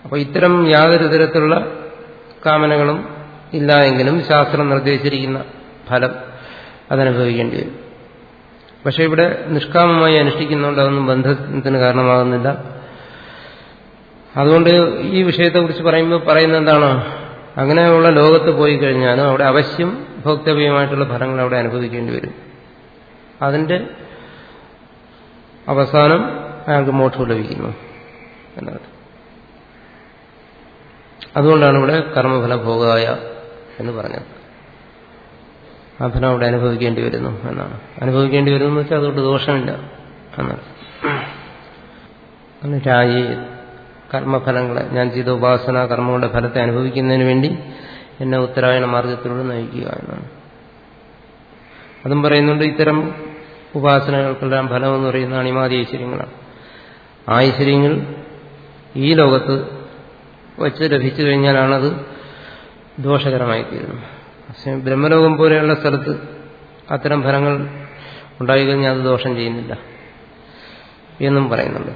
അപ്പോൾ ഇത്തരം യാതൊരു തരത്തിലുള്ള കാമനകളും ഇല്ല എങ്കിലും ശാസ്ത്രം നിർദ്ദേശിച്ചിരിക്കുന്ന ഫലം അതനുഭവിക്കേണ്ടി വരും. പക്ഷെ ഇവിടെ നിഷ്കാമമായി അനുഷ്ഠിക്കുന്നതുകൊണ്ട് അതൊന്നും ബന്ധത്തിന് കാരണമാകുന്നില്ല. അതുകൊണ്ട് ഈ വിഷയത്തെക്കുറിച്ച് പറയുമ്പോൾ പറയുന്നത് എന്താണ് അങ്ങനെയുള്ള ലോകത്ത് പോയി കഴിഞ്ഞാലും അവിടെ അവശ്യം ഭോക്തവ്യമായിട്ടുള്ള ഫലങ്ങൾ അവിടെ അനുഭവിക്കേണ്ടി വരും. അതിന്റെ അവസാനം അയാൾക്ക് മോക്ഷം ലഭിക്കുന്നു എന്നാണ് അതുകൊണ്ടാണ് ഇവിടെ കർമ്മഫല ഭോഗായ എന്ന് പറഞ്ഞത് ആ ഫലം അവിടെ അനുഭവിക്കേണ്ടി വരുന്നു എന്നാണ്. അനുഭവിക്കേണ്ടി വരുന്നു വെച്ചാൽ അതുകൊണ്ട് ദോഷമില്ല എന്നാണ് രായി കർമ്മഫലങ്ങളെ ഞാൻ ചെയ്ത ഉപാസന കർമ്മങ്ങളുടെ ഫലത്തെ അനുഭവിക്കുന്നതിന് വേണ്ടി എന്നെ ഉത്തരായണ മാർഗത്തിലൂടെ നയിക്കുക എന്നാണ്. അതും പറയുന്നുണ്ട് ഇത്തരം ഉപാസനകൾക്കെല്ലാം ഫലം എന്ന് പറയുന്ന അണിമാതി ഐശ്വര്യങ്ങളാണ്. ആ ഐശ്വര്യങ്ങൾ ഈ ലോകത്ത് വച്ച് ലഭിച്ചു കഴിഞ്ഞാലാണത് ദോഷകരമായി തീരുന്നു. പക്ഷേ ബ്രഹ്മലോകം പോലെയുള്ള സ്ഥലത്ത് അത്തരം ഫലങ്ങൾ ഉണ്ടായിക്കഴിഞ്ഞാൽ അത് ദോഷം ചെയ്യുന്നില്ല എന്നും പറയുന്നുണ്ട്.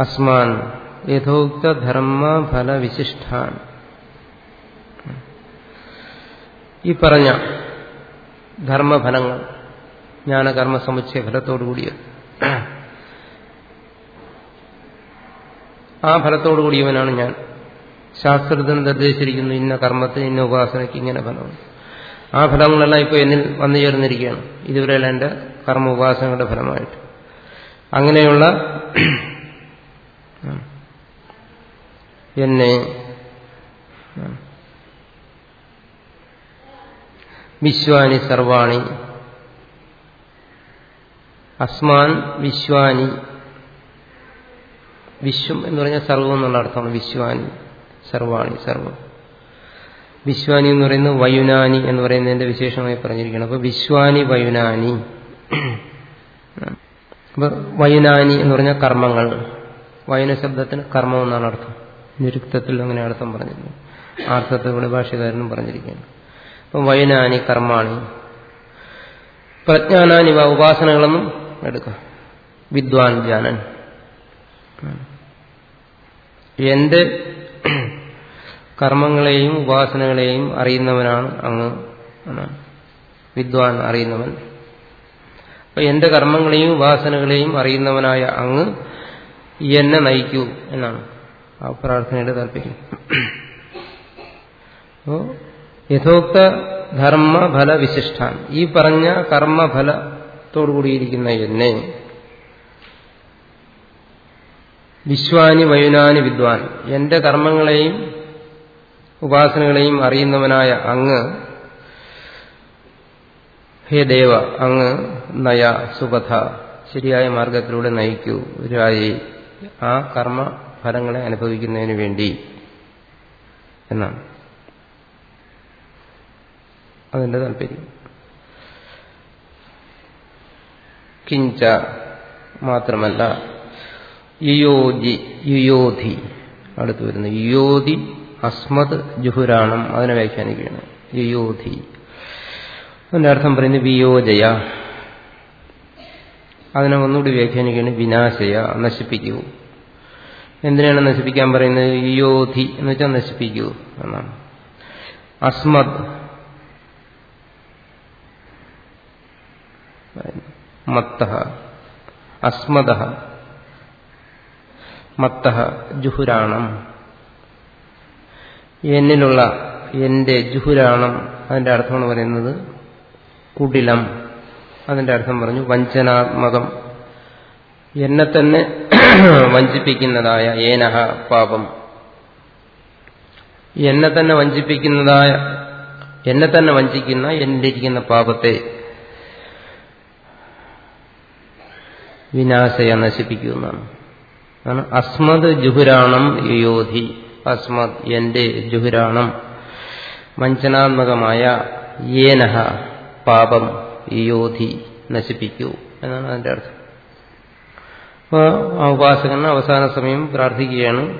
അസ്മാൻ യഥോക്ത ധർമ്മ ഫലവിശിഷ്ടാൻ. ഈ പറഞ്ഞ ധർമ്മഫലങ്ങൾ ജ്ഞാനകർമ്മ സമുച്ചയ ഫലത്തോടുകൂടിയ ആ ഫലത്തോടുകൂടിയവനാണ് ഞാൻ. ശാസ്ത്രത്തിന് നിർദ്ദേശിച്ചിരിക്കുന്നു ഇന്ന കർമ്മത്തിന് ഇന്ന ഉപാസനയ്ക്ക് ഇങ്ങനെ ഫലമാണ് ആ ഫലങ്ങളെല്ലാം ഇപ്പോൾ എന്നിൽ വന്നു ചേർന്നിരിക്കുകയാണ്. ഇതുവരെയുള്ള എന്റെ കർമ്മ ഉപാസനകളുടെ ഫലമായിട്ട്. അങ്ങനെയുള്ള എന്നെ വിശ്വാനി സർവാണി. അസ്മാൻ വിശ്വാനി. വിശ്വം എന്ന് പറഞ്ഞാൽ സർവം എന്നുള്ള അർത്ഥമാണ് വിശ്വാനി. സർവാണി സർവം. വിശ്വാനി എന്ന് പറയുന്നത് വയുനാനി എന്ന് പറയുന്നതിന്റെ വിശേഷമായി പറഞ്ഞിരിക്കണം. അപ്പൊ വിശ്വാനി വയുനാനി. അപ്പൊ വയുനാനി എന്ന് പറഞ്ഞാൽ കർമ്മങ്ങൾ. വയന ശബ്ദത്തിന് കർമ്മം എന്നാണ് അർത്ഥം. നിരുക്തത്തിൽ അങ്ങനെ അർത്ഥം പറഞ്ഞിരിക്കുന്നത് ആ അർത്ഥത്തിൽ ഇവിടെ ഭാഷകാരനും പറഞ്ഞിരിക്കുകയാണ്. അപ്പൊ വയനാനി കർമാണി. പ്രജ്ഞാനാനി ഉപാസനകളെന്നും എടുക്കാം. വിദ്വാൻ ജാനൻ എന്റെ കർമ്മങ്ങളെയും ഉപാസനകളെയും അറിയുന്നവനാണ് അങ്ങ് വിദ്വാൻ അറിയുന്നവൻ. അപ്പൊ എന്റെ കർമ്മങ്ങളെയും ഉപാസനകളെയും അറിയുന്നവനായ അങ്ങ് എന്നെ നയിക്കൂ എന്നാണ് ആ പ്രാർത്ഥനയുടെ താല്പര്യം. അപ്പോ യഥോക്ത ധർമ്മഫല വിശിഷ്ടാൻ ഈ പറഞ്ഞ കർമ്മഫലത്തോടുകൂടിയിരിക്കുന്ന എന്നെ വിശ്വാനി വയുനാനി വിദ്വാൻ. എന്റെ കർമ്മങ്ങളെയും ഉപാസനകളെയും അറിയുന്നവനായ അങ്ങ് ഹേ ദേവ അങ്ങ് നയ സുപഥ ശരിയായ മാർഗത്തിലൂടെ നയിക്കൂ. രായി ആ കർമ്മ ഫലങ്ങളെ അനുഭവിക്കുന്നതിന് വേണ്ടി എന്നാണ്. അതിന്റെ താല്പര്യം. കിഞ്ച മാത്രമല്ല യുയോജി യുയോധി അടുത്തു വരുന്നു യുയോധി അസ്മത് ജുഹുരാണം അതിനെ വ്യാഖ്യാനിക്കുകയാണ്. യുയോധി അതിന്റെ അർത്ഥം പറയുന്നത് വിയോജയ. അതിനെ ഒന്നുകൂടി വ്യാഖ്യാനിക്കുകയാണ് വിനാശയ നശിപ്പിക്കൂ. എന്തിനാണ് നശിപ്പിക്കാൻ പറയുന്നത്? യുയോധി എന്ന് വെച്ചാൽ നശിപ്പിക്കൂ എന്നാണ്. അസ്മത് മത്ത അസ്മത മത്ത ജുഹുരാണം. എന്നിലുള്ള എന്റെ ജുഹുരാണം അതിന്റെ അർത്ഥമാണ് പറയുന്നത് കുടിലം. അതിന്റെ അർത്ഥം പറഞ്ഞു വഞ്ചനാത്മകം. എന്നെ തന്നെ വഞ്ചിപ്പിക്കുന്നതായ ഏനഹ പാപം. എന്നെ തന്നെ വഞ്ചിപ്പിക്കുന്നതായ എന്നെ തന്നെ വഞ്ചിക്കുന്ന എന്നിൽ ഇരിക്കുന്ന പാപത്തെ വിനാശയ നശിപ്പിക്കുന്നതാണ് അസ്മത് ജുഹുരാണം യുയോധി അസ്മത് എന്റെ ജുഹുരാണം. വഞ്ചനാത്മകമായ ഏനഹ പാപം യോധി നശിപ്പിക്കൂ എന്നാണ് അതിന്റെ അർത്ഥം. അപ്പോൾ ആ ഉപാസകൻ അവസാന സമയം പ്രാർത്ഥിക്കുകയാണ്.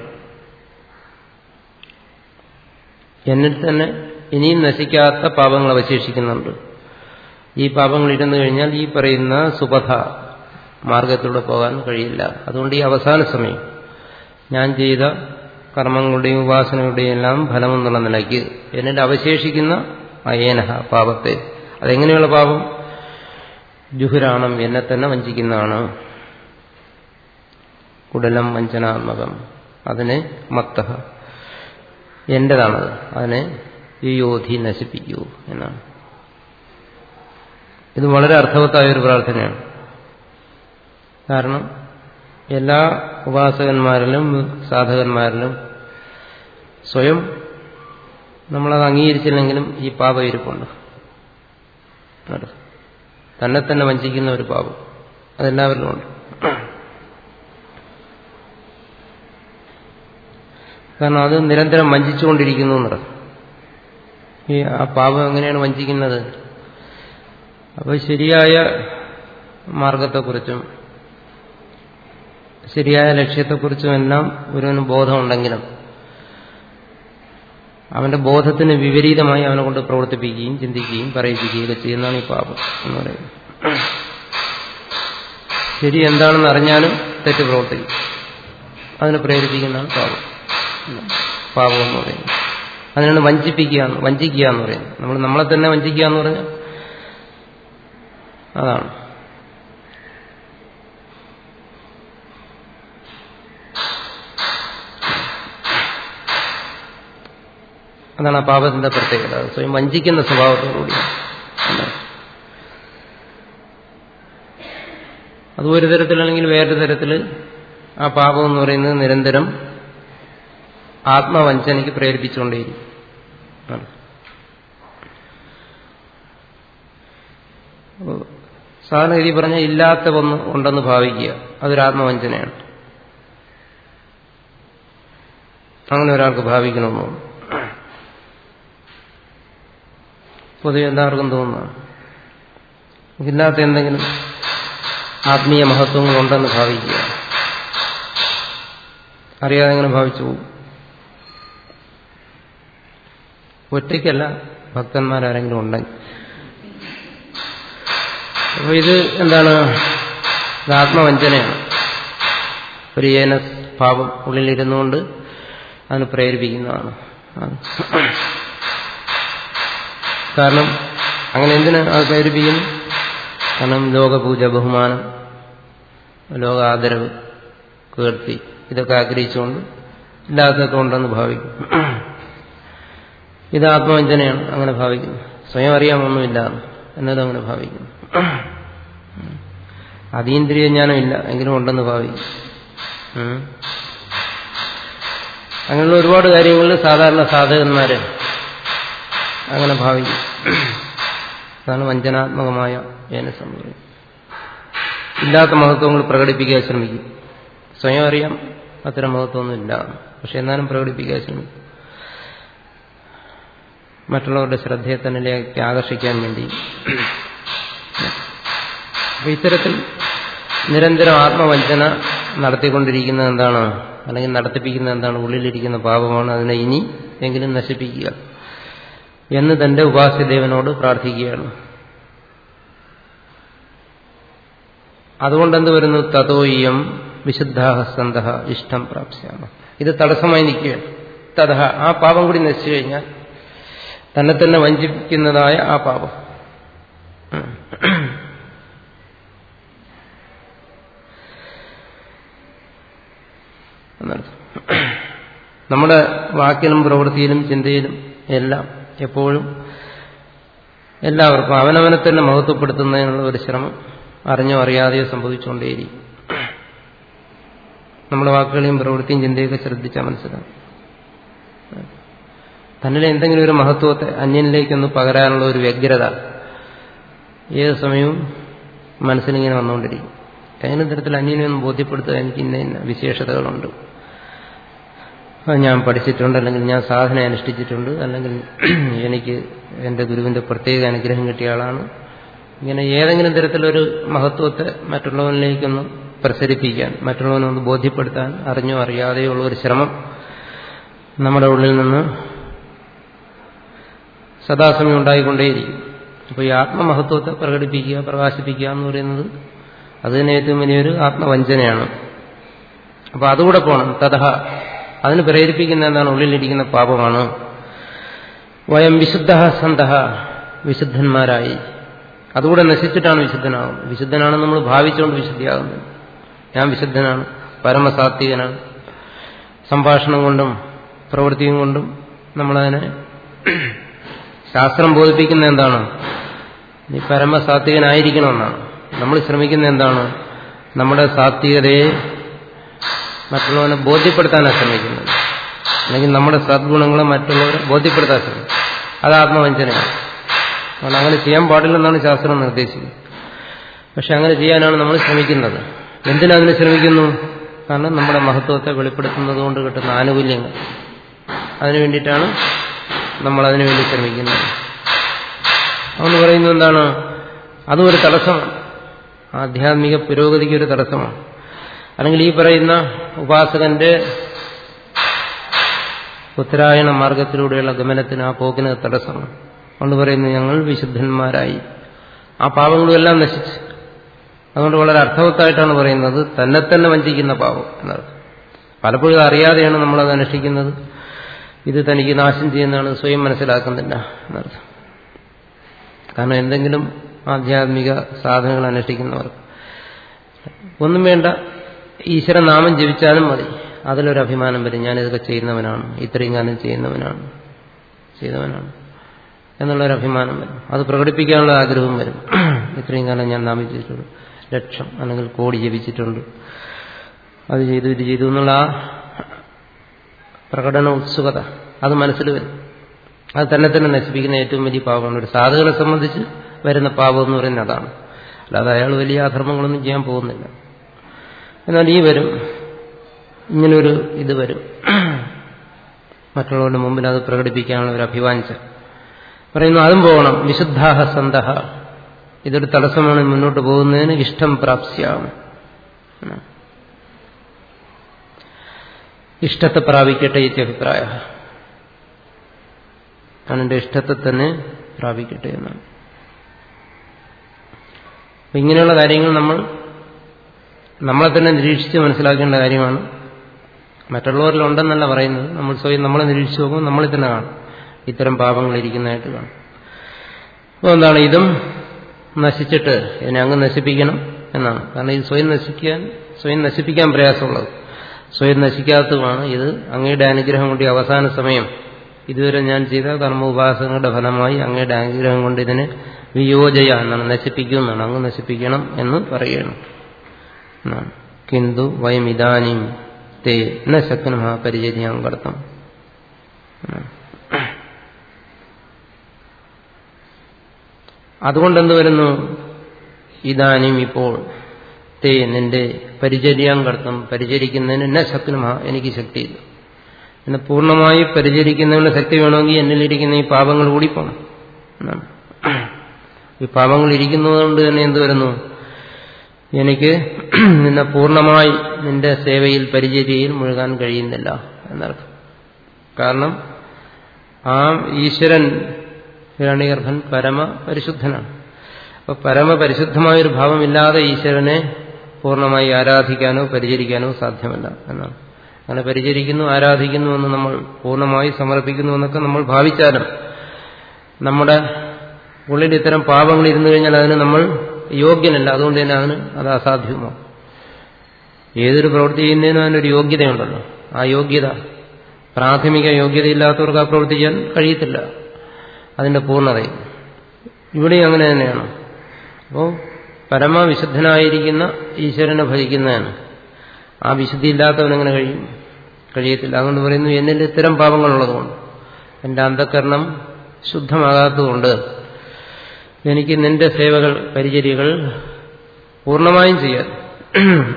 എന്നിൽ തന്നെ ഇനിയും നശിക്കാത്ത പാപങ്ങൾ അവശേഷിക്കുന്നുണ്ട്. ഈ പാപങ്ങൾ ഇരുന്നു കഴിഞ്ഞാൽ ഈ പറയുന്ന സുപഥ മാർഗത്തിലൂടെ പോകാൻ കഴിയില്ല. അതുകൊണ്ട് ഈ അവസാന സമയം ഞാൻ ചെയ്ത കർമ്മങ്ങളുടെയും ഉപാസനയുടെയും എല്ലാം ഫലമെന്നുള്ള നിലയ്ക്ക് എന്നിട്ട് അവശേഷിക്കുന്ന അയേനഹ പാപത്തെ. അതെങ്ങനെയുള്ള പാപം? ജുഹുരാണം എന്നെ തന്നെ വഞ്ചിക്കുന്നതാണ്. കുടലം വഞ്ചനാത്മകം. അതിനെ മത്ത എന്റേതാണത് അതിനെ ഈ യോധി നശിപ്പിക്കൂ എന്നാണ്. ഇത് വളരെ അർത്ഥവത്തായ ഒരു പ്രാർത്ഥനയാണ്. കാരണം എല്ലാ ഉപാസകന്മാരിലും സാധകന്മാരിലും സ്വയം നമ്മളത് അംഗീകരിച്ചില്ലെങ്കിലും ഈ പാപം ഇരിപ്പുണ്ട്. തന്നെ തന്നെ വഞ്ചിക്കുന്ന ഒരു പാപം. അതെല്ലാവരിലും ഉണ്ട്. കാരണം അത് നിരന്തരം വഞ്ചിച്ചുകൊണ്ടിരിക്കുന്നു എന്നർത്ഥം ഈ ആ പാപം എങ്ങനെയാണ് വഞ്ചിക്കുന്നത്? അപ്പോൾ ശരിയായ മാർഗത്തെക്കുറിച്ചും ശരിയായ ലക്ഷ്യത്തെക്കുറിച്ചും എല്ലാം ഒരുവന് ബോധമുണ്ടെങ്കിലും അവന്റെ ബോധത്തിന് വിപരീതമായി അവനെ കൊണ്ട് പ്രവർത്തിപ്പിക്കുകയും ചിന്തിക്കുകയും പറയിപ്പിക്കുകയും ഒക്കെ ചെയ്യുന്നതാണ് ഈ പാപം എന്ന് പറയുന്നത്. ശരി എന്താണെന്ന് അറിഞ്ഞാലും തെറ്റ് പ്രവർത്തിക്കും. അതിനെ പ്രേരിപ്പിക്കുന്നതാണ് പാപം. പാപം എന്ന് പറയുന്നത്. അതിനാണ് വഞ്ചിപ്പിക്കുക വഞ്ചിക്കുക എന്ന് പറയുന്നത്. നമ്മൾ നമ്മളെ തന്നെ വഞ്ചിക്കുക എന്ന് പറഞ്ഞാൽ അതാണ്. അതാണ് ആ പാപത്തിന്റെ പ്രത്യേകത. സ്വയം വഞ്ചിക്കുന്ന സ്വഭാവത്തോടുകൂടി. അത് ഒരു തരത്തിലല്ലെങ്കിൽ വേറൊരു തരത്തിൽ ആ പാപം എന്ന് പറയുന്നത് നിരന്തരം ആത്മവഞ്ചനയ്ക്ക് പ്രേരിപ്പിച്ചുകൊണ്ടേയിരിക്കും. സാധാരണ ഗതി പറഞ്ഞാൽ ഇല്ലാത്ത ഒന്ന് ഉണ്ടെന്ന് ഭാവിക്കുക. അതൊരു ആത്മവഞ്ചനയാണ്. അങ്ങനെ ഒരാൾക്ക് ഭാവിക്കണമെന്ന് പൊതുവെ എല്ലാവർക്കും തോന്നുന്നു ഇതില്ലാത്ത എന്തെങ്കിലും ആത്മീയ മഹത്വങ്ങളുണ്ടെന്ന് ഭാവിക്കുക. അറിയാതെ എങ്ങനെ ഭാവിച്ചു പോകും. ഒറ്റയ്ക്കല്ല ഭക്തന്മാരാരെങ്കിലും ഉണ്ടെങ്കിൽ. അപ്പൊ ഇത് എന്താണ്? ഇത് ആത്മവഞ്ചനയാണ്. ഒരു ഏന ഭാവം ഉള്ളിലിരുന്നുകൊണ്ട് അതിന് പ്രേരിപ്പിക്കുന്നതാണ്. കാരണം അങ്ങനെ എന്തിന് അത് പ്രേരിപ്പിക്കുന്നു കാരണം ലോകപൂജ ബഹുമാനം ലോക ആദരവ് കീർത്തി ഇതൊക്കെ ആഗ്രഹിച്ചുകൊണ്ട് ഇല്ലാത്തതൊക്കെ ഉണ്ടെന്ന് ഭാവിക്കും. ഇത് ആത്മവഞ്ചനയാണ് അങ്ങനെ ഭാവിക്കുന്നു സ്വയം അറിയാമൊന്നുമില്ല എന്നത് അങ്ങനെ ഭാവിക്കുന്നു അതീന്ദ്രിയ ജ്ഞാനമില്ല എങ്കിലും ഉണ്ടെന്ന് ഭാവിക്കും. അങ്ങനെയുള്ള ഒരുപാട് കാര്യങ്ങളിൽ സാധാരണ സാധകന്മാര് അങ്ങനെ ഭാവിക്കും. അതാണ് വഞ്ചനാത്മകമായ ഏന സംഭവം ഇല്ലാത്ത മഹത്വങ്ങൾ പ്രകടിപ്പിക്കാൻ ശ്രമിക്കും. സ്വയം അറിയാം അത്തരം മഹത്വമൊന്നും ഇല്ല പക്ഷെ എന്നാലും പ്രകടിപ്പിക്കാൻ ശ്രമിക്കും. മറ്റുള്ളവരുടെ ശ്രദ്ധയെ തന്നിലേക്ക് ആകർഷിക്കാൻ വേണ്ടി. അപ്പൊ ഇത്തരത്തിൽ നിരന്തരം ആത്മവഞ്ചന നടത്തിക്കൊണ്ടിരിക്കുന്നത് എന്താണ്? അല്ലെങ്കിൽ നടത്തിപ്പിക്കുന്ന എന്താണ്? ഉള്ളിലിരിക്കുന്ന പാപമാണ് അതിനെ ഇനി എങ്കിലും നശിപ്പിക്കുക. എന്ന് തന്റെ ഉപാസ്യദേവനോട് പ്രാർത്ഥിക്കുകയാണ്. അതുകൊണ്ടെന്ത് വരുന്നു? തതോയം വിശുദ്ധാഹസന്ത ഇഷ്ടം പ്രാപ്സ്യാമ. ഇത് തടസ്സമായി നിൽക്കുകയാണ്. തഥ ആ പാപം കൂടി നശിച്ചു കഴിഞ്ഞാൽ തന്നെ തന്നെ വഞ്ചിപ്പിക്കുന്നതായ ആ പാപം. നമ്മുടെ വാക്കിലും പ്രവൃത്തിയിലും ചിന്തയിലും എല്ലാം എപ്പോഴും എല്ലാവർക്കും അവനവനെ തന്നെ മഹത്വപ്പെടുത്തുന്നതിനുള്ള ഒരു ശ്രമം അറിഞ്ഞോ അറിയാതെയോ സംഭവിച്ചുകൊണ്ടേയിരിക്കും. നമ്മുടെ വാക്കുകളെയും പ്രവൃത്തിയും ചിന്തയൊക്കെ ശ്രദ്ധിച്ചാൽ മനസ്സിലാവും. തന്നിലെ എന്തെങ്കിലും ഒരു മഹത്വത്തെ അന്യനിലേക്കൊന്ന് പകരാനുള്ള ഒരു വ്യഗ്രത ഏത് സമയവും മനസ്സിലിങ്ങനെ വന്നുകൊണ്ടിരിക്കും. ഏതെങ്കിലും തരത്തിൽ അന്യനെ ഒന്ന് ബോധ്യപ്പെടുത്തുക എനിക്ക് ഇന്ന ഇന്ന വിശേഷതകളുണ്ട്. അത് ഞാൻ പഠിച്ചിട്ടുണ്ട് അല്ലെങ്കിൽ ഞാൻ സാധന അനുഷ്ഠിച്ചിട്ടുണ്ട് അല്ലെങ്കിൽ [clears throat] എനിക്ക് എന്റെ ഗുരുവിന്റെ പ്രത്യേക അനുഗ്രഹം കിട്ടിയ ആളാണ്. ഇങ്ങനെ ഏതെങ്കിലും തരത്തിലൊരു മഹത്വത്തെ മറ്റുള്ളവനിലേക്കൊന്ന് പ്രസരിപ്പിക്കാൻ മറ്റുള്ളവനൊന്ന് ബോധ്യപ്പെടുത്താൻ അറിഞ്ഞോ അറിയാതെയോ ഉള്ള ഒരു ശ്രമം നമ്മുടെ ഉള്ളിൽ നിന്ന് സദാസമയം ഉണ്ടായിക്കൊണ്ടേയിരിക്കും. അപ്പോൾ ഈ ആത്മമഹത്വത്തെ പ്രകടിപ്പിക്കുക പ്രകാശിപ്പിക്കുക എന്ന് പറയുന്നത് അത് തന്നെ ഏറ്റവും വലിയൊരു ആത്മവഞ്ചനയാണ്. അപ്പോൾ അതുകൂടെ പോകണം തഥ അതിന് പ്രേരിപ്പിക്കുന്ന എന്താണ് ഉള്ളിലിരിക്കുന്ന പാപമാണ്. വയം വിശുദ്ധ സന്ത വിശുദ്ധന്മാരായി. അതുകൂടെ നശിച്ചിട്ടാണ് വിശുദ്ധനാകുന്നത് വിശുദ്ധനാണെന്ന് നമ്മൾ ഭാവിച്ചുകൊണ്ട് വിശുദ്ധിയാകുന്നത്. ഞാൻ വിശുദ്ധനാണ് പരമസാത്വികനാണ്. സംഭാഷണം കൊണ്ടും പ്രവൃത്തിയും കൊണ്ടും നമ്മളതിനെ ശാസ്ത്രം ബോധിപ്പിക്കുന്ന എന്താണ്? നീ പരമസാത്വികനായിരിക്കണമെന്നാണ്. നമ്മൾ ശ്രമിക്കുന്ന എന്താണ്? നമ്മുടെ സാത്വികതയെ മറ്റുള്ളവനെ ബോധ്യപ്പെടുത്താനാണ് ശ്രമിക്കുന്നത്. അല്ലെങ്കിൽ നമ്മുടെ സദ്ഗുണങ്ങളെ മറ്റുള്ളവരെ ബോധ്യപ്പെടുത്താൻ ശ്രമിക്കും. അത് ആത്മവഞ്ചനയാണ്. അതുകൊണ്ട് അങ്ങനെ ചെയ്യാൻ പാടില്ലെന്നാണ് ശാസ്ത്രം നിർദ്ദേശിക്കുന്നത്. പക്ഷെ അങ്ങനെ ചെയ്യാനാണ് നമ്മൾ ശ്രമിക്കുന്നത്. എന്തിനാ അതിന് ശ്രമിക്കുന്നു? കാരണം നമ്മുടെ മഹത്വത്തെ വെളിപ്പെടുത്തുന്നത് കൊണ്ട് കിട്ടുന്ന ആനുകൂല്യങ്ങൾ. അതിനു വേണ്ടിയിട്ടാണ് നമ്മൾ അതിനു വേണ്ടി ശ്രമിക്കുന്നത്. അതുകൊണ്ട് പറയുന്നത് എന്താണ്? അതും ഒരു തടസ്സമാണ്. ആധ്യാത്മിക പുരോഗതിക്ക് ഒരു തടസ്സമാണ്. അല്ലെങ്കിൽ ഈ പറയുന്ന ഉപാസകന്റെ ഉത്തരായണ മാർഗത്തിലൂടെയുള്ള ഗമനത്തിന് ആ പോക്കിന് തടസ്സമാണ് അതുകൊണ്ട് പറയുന്നു ഞങ്ങൾ വിശുദ്ധന്മാരായി. ആ പാപങ്ങളും എല്ലാം നശിച്ച്. അതുകൊണ്ട് വളരെ അർത്ഥവത്തായിട്ടാണ് പറയുന്നത് തന്നെ തന്നെ വഞ്ചിക്കുന്ന പാപം എന്നർത്ഥം. പലപ്പോഴും അറിയാതെയാണ് നമ്മളത് അനുഷ്ഠിക്കുന്നത് ഇത് തനിക്ക് നാശം ചെയ്യുന്നതാണ് സ്വയം മനസ്സിലാക്കുന്നില്ല എന്നർത്ഥം. കാരണം എന്തെങ്കിലും ആധ്യാത്മിക സാധനങ്ങൾ അനുഷ്ഠിക്കുന്നവർ ഒന്നും വേണ്ട ഈശ്വരനാമം ജപിച്ചാലും മതി. അതിലൊരു അഭിമാനം വരും. ഞാനിതൊക്കെ ചെയ്യുന്നവനാണ്. ഇത്രയും കാലം ചെയ്യുന്നവനാണ്. ചെയ്തവനാണ് എന്നുള്ളൊരു അഭിമാനം വരും. അത് പ്രകടിപ്പിക്കാനുള്ള ആഗ്രഹം വരും. ഇത്രയും കാലം ഞാൻ നാമം ജപിച്ചിട്ടുണ്ട് ലക്ഷം അല്ലെങ്കിൽ കോടി ജപിച്ചിട്ടുണ്ട്. അത് ചെയ്തു ഇത് ചെയ്തു എന്നുള്ള ആ പ്രകടന ഉത്സുകത അത് മനസ്സിൽ വരും. അത് തന്നെ തന്നെ നശിപ്പിക്കുന്ന ഏറ്റവും വലിയ പാപമാണ്. ഒരു സാധകനെ സംബന്ധിച്ച് വരുന്ന പാപം എന്ന് പറയുന്നത് അതാണ്. അല്ലാതെ അയാൾ വലിയ അധർമ്മങ്ങളൊന്നും ചെയ്യാൻ പോകുന്നില്ല. എന്നാൽ ഈ വരും. ഇങ്ങനൊരു ഇത് വരും. മറ്റുള്ളവരുടെ മുമ്പിൽ അത് പ്രകടിപ്പിക്കാനുള്ള ഒരു അഭിവാഞ്ച പറയുന്നു അതും പോകണം. വിശുദ്ധാഹ സന്തഹ. ഇതൊരു തടസ്സമാണ് മുന്നോട്ട് പോകുന്നതിന് ഇഷ്ടം പ്രാപ്സ്യാം ഇഷ്ടത്തെ പ്രാപിക്കട്ടെ ഇത്യഭിപ്രായ അവന്റെ ഇഷ്ടത്തെ തന്നെ പ്രാപിക്കട്ടെ എന്നാണ്. ഇങ്ങനെയുള്ള കാര്യങ്ങൾ നമ്മൾ നമ്മളെ തന്നെ നിരീക്ഷിച്ച് മനസ്സിലാക്കേണ്ട കാര്യമാണ്. മറ്റുള്ളവരിലുണ്ടെന്നല്ല പറയുന്നത്. നമ്മൾ സ്വയം നമ്മളെ നിരീക്ഷിച്ച് നോക്കുമ്പോൾ നമ്മളിൽ തന്നെ കാണും. ഇത്തരം പാപങ്ങൾ ഇരിക്കുന്നതായിട്ട് കാണും. അപ്പോൾ എന്താണ്? ഇതും നശിച്ചിട്ട് എന്നെ അങ്ങ് നശിപ്പിക്കണം എന്നാണ്. കാരണം ഇത് സ്വയം നശിക്കാൻ സ്വയം നശിപ്പിക്കാൻ പ്രയാസമുള്ളത്. സ്വയം നശിക്കാത്തതുമാണ് ഇത്. അങ്ങയുടെ അനുഗ്രഹം കൊണ്ട് അവസാന സമയം ഇതുവരെ ഞാൻ ചെയ്ത കർമ്മ ഉപാസനങ്ങളുടെ ഫലമായി അങ്ങയുടെ അനുഗ്രഹം കൊണ്ട് ഇതിനെ വിയോജയ എന്നാണ്. നശിപ്പിക്കും എന്നാണ്. അങ്ങ് നശിപ്പിക്കണം എന്ന് പറയണം എന്നാണ് വയം ഇതാനും തേ ന അതുകൊണ്ട് എന്ത് വരുന്നു? ഇതാനും ഇപ്പോൾ തേ നിന്റെ പരിചര്യാം കർത്തം. പരിചരിക്കുന്നതിന് ന ശക്നുമ എനിക്ക് ശക്തിയില്ല എന്നെ പൂർണമായി പരിചരിക്കുന്നതിന് ശക്തി വേണമെങ്കിൽ എന്നിലിരിക്കുന്ന ഈ പാപങ്ങൾ കൂടി പോകണം ഈ പാപങ്ങൾ ഇരിക്കുന്നതുകൊണ്ട് തന്നെ എന്ത് വരുന്നു? എനിക്ക് [clears throat] നിന്നെ പൂർണമായി നിന്റെ സേവയിൽ പരിചര്യയിൽ മുഴുകാൻ കഴിയുന്നില്ല എന്നർത്ഥം. കാരണം ആ ഈശ്വരൻ ഹിരണ്യഗർഭൻ പരമ പരിശുദ്ധനാണ് അപ്പൊ പരമപരിശുദ്ധമായൊരു ഭാവമില്ലാതെ ഈശ്വരനെ പൂർണമായി ആരാധിക്കാനോ പരിചരിക്കാനോ സാധ്യമല്ല എന്നാണ്. അങ്ങനെ പരിചരിക്കുന്നു ആരാധിക്കുന്നു എന്ന് നമ്മൾ പൂർണമായി സമർപ്പിക്കുന്നു എന്നൊക്കെ നമ്മൾ ഭാവിച്ചാലും നമ്മുടെ ഉള്ളിൽ ഇത്തരം പാപങ്ങൾ ഇരുന്നു കഴിഞ്ഞാൽ അതിന് നമ്മൾ യോഗ്യനല്ല. അതുകൊണ്ട് തന്നെ അവന് അത് അസാധ്യമോ? ഏതൊരു പ്രവൃത്തി ചെയ്യുന്നതിനും അതിനൊരു യോഗ്യതയുണ്ടല്ലോ. ആ യോഗ്യത പ്രാഥമിക യോഗ്യതയില്ലാത്തവർക്ക് ആ പ്രവൃത്തി ചെയ്യാൻ കഴിയത്തില്ല. അതിന്റെ പൂർണതയും ഇവിടെ അങ്ങനെ തന്നെയാണ്. അപ്പോൾ പരമവിശുദ്ധനായിരിക്കുന്ന ഈശ്വരനെ ഭജിക്കുന്നതാണ്. ആ വിശുദ്ധി ഇല്ലാത്തവനെങ്ങനെ കഴിയും? കഴിയത്തില്ല. അതുകൊണ്ട് പറയുന്നു എന്നിൽ ഇത്തരം പാപങ്ങളുള്ളതുകൊണ്ട് എന്റെ അന്ധകരണം ശുദ്ധമാകാത്തതുകൊണ്ട് എനിക്ക് നിന്റെ സേവകൾ പരിചര്യകൾ പൂർണമായും ചെയ്യാൻ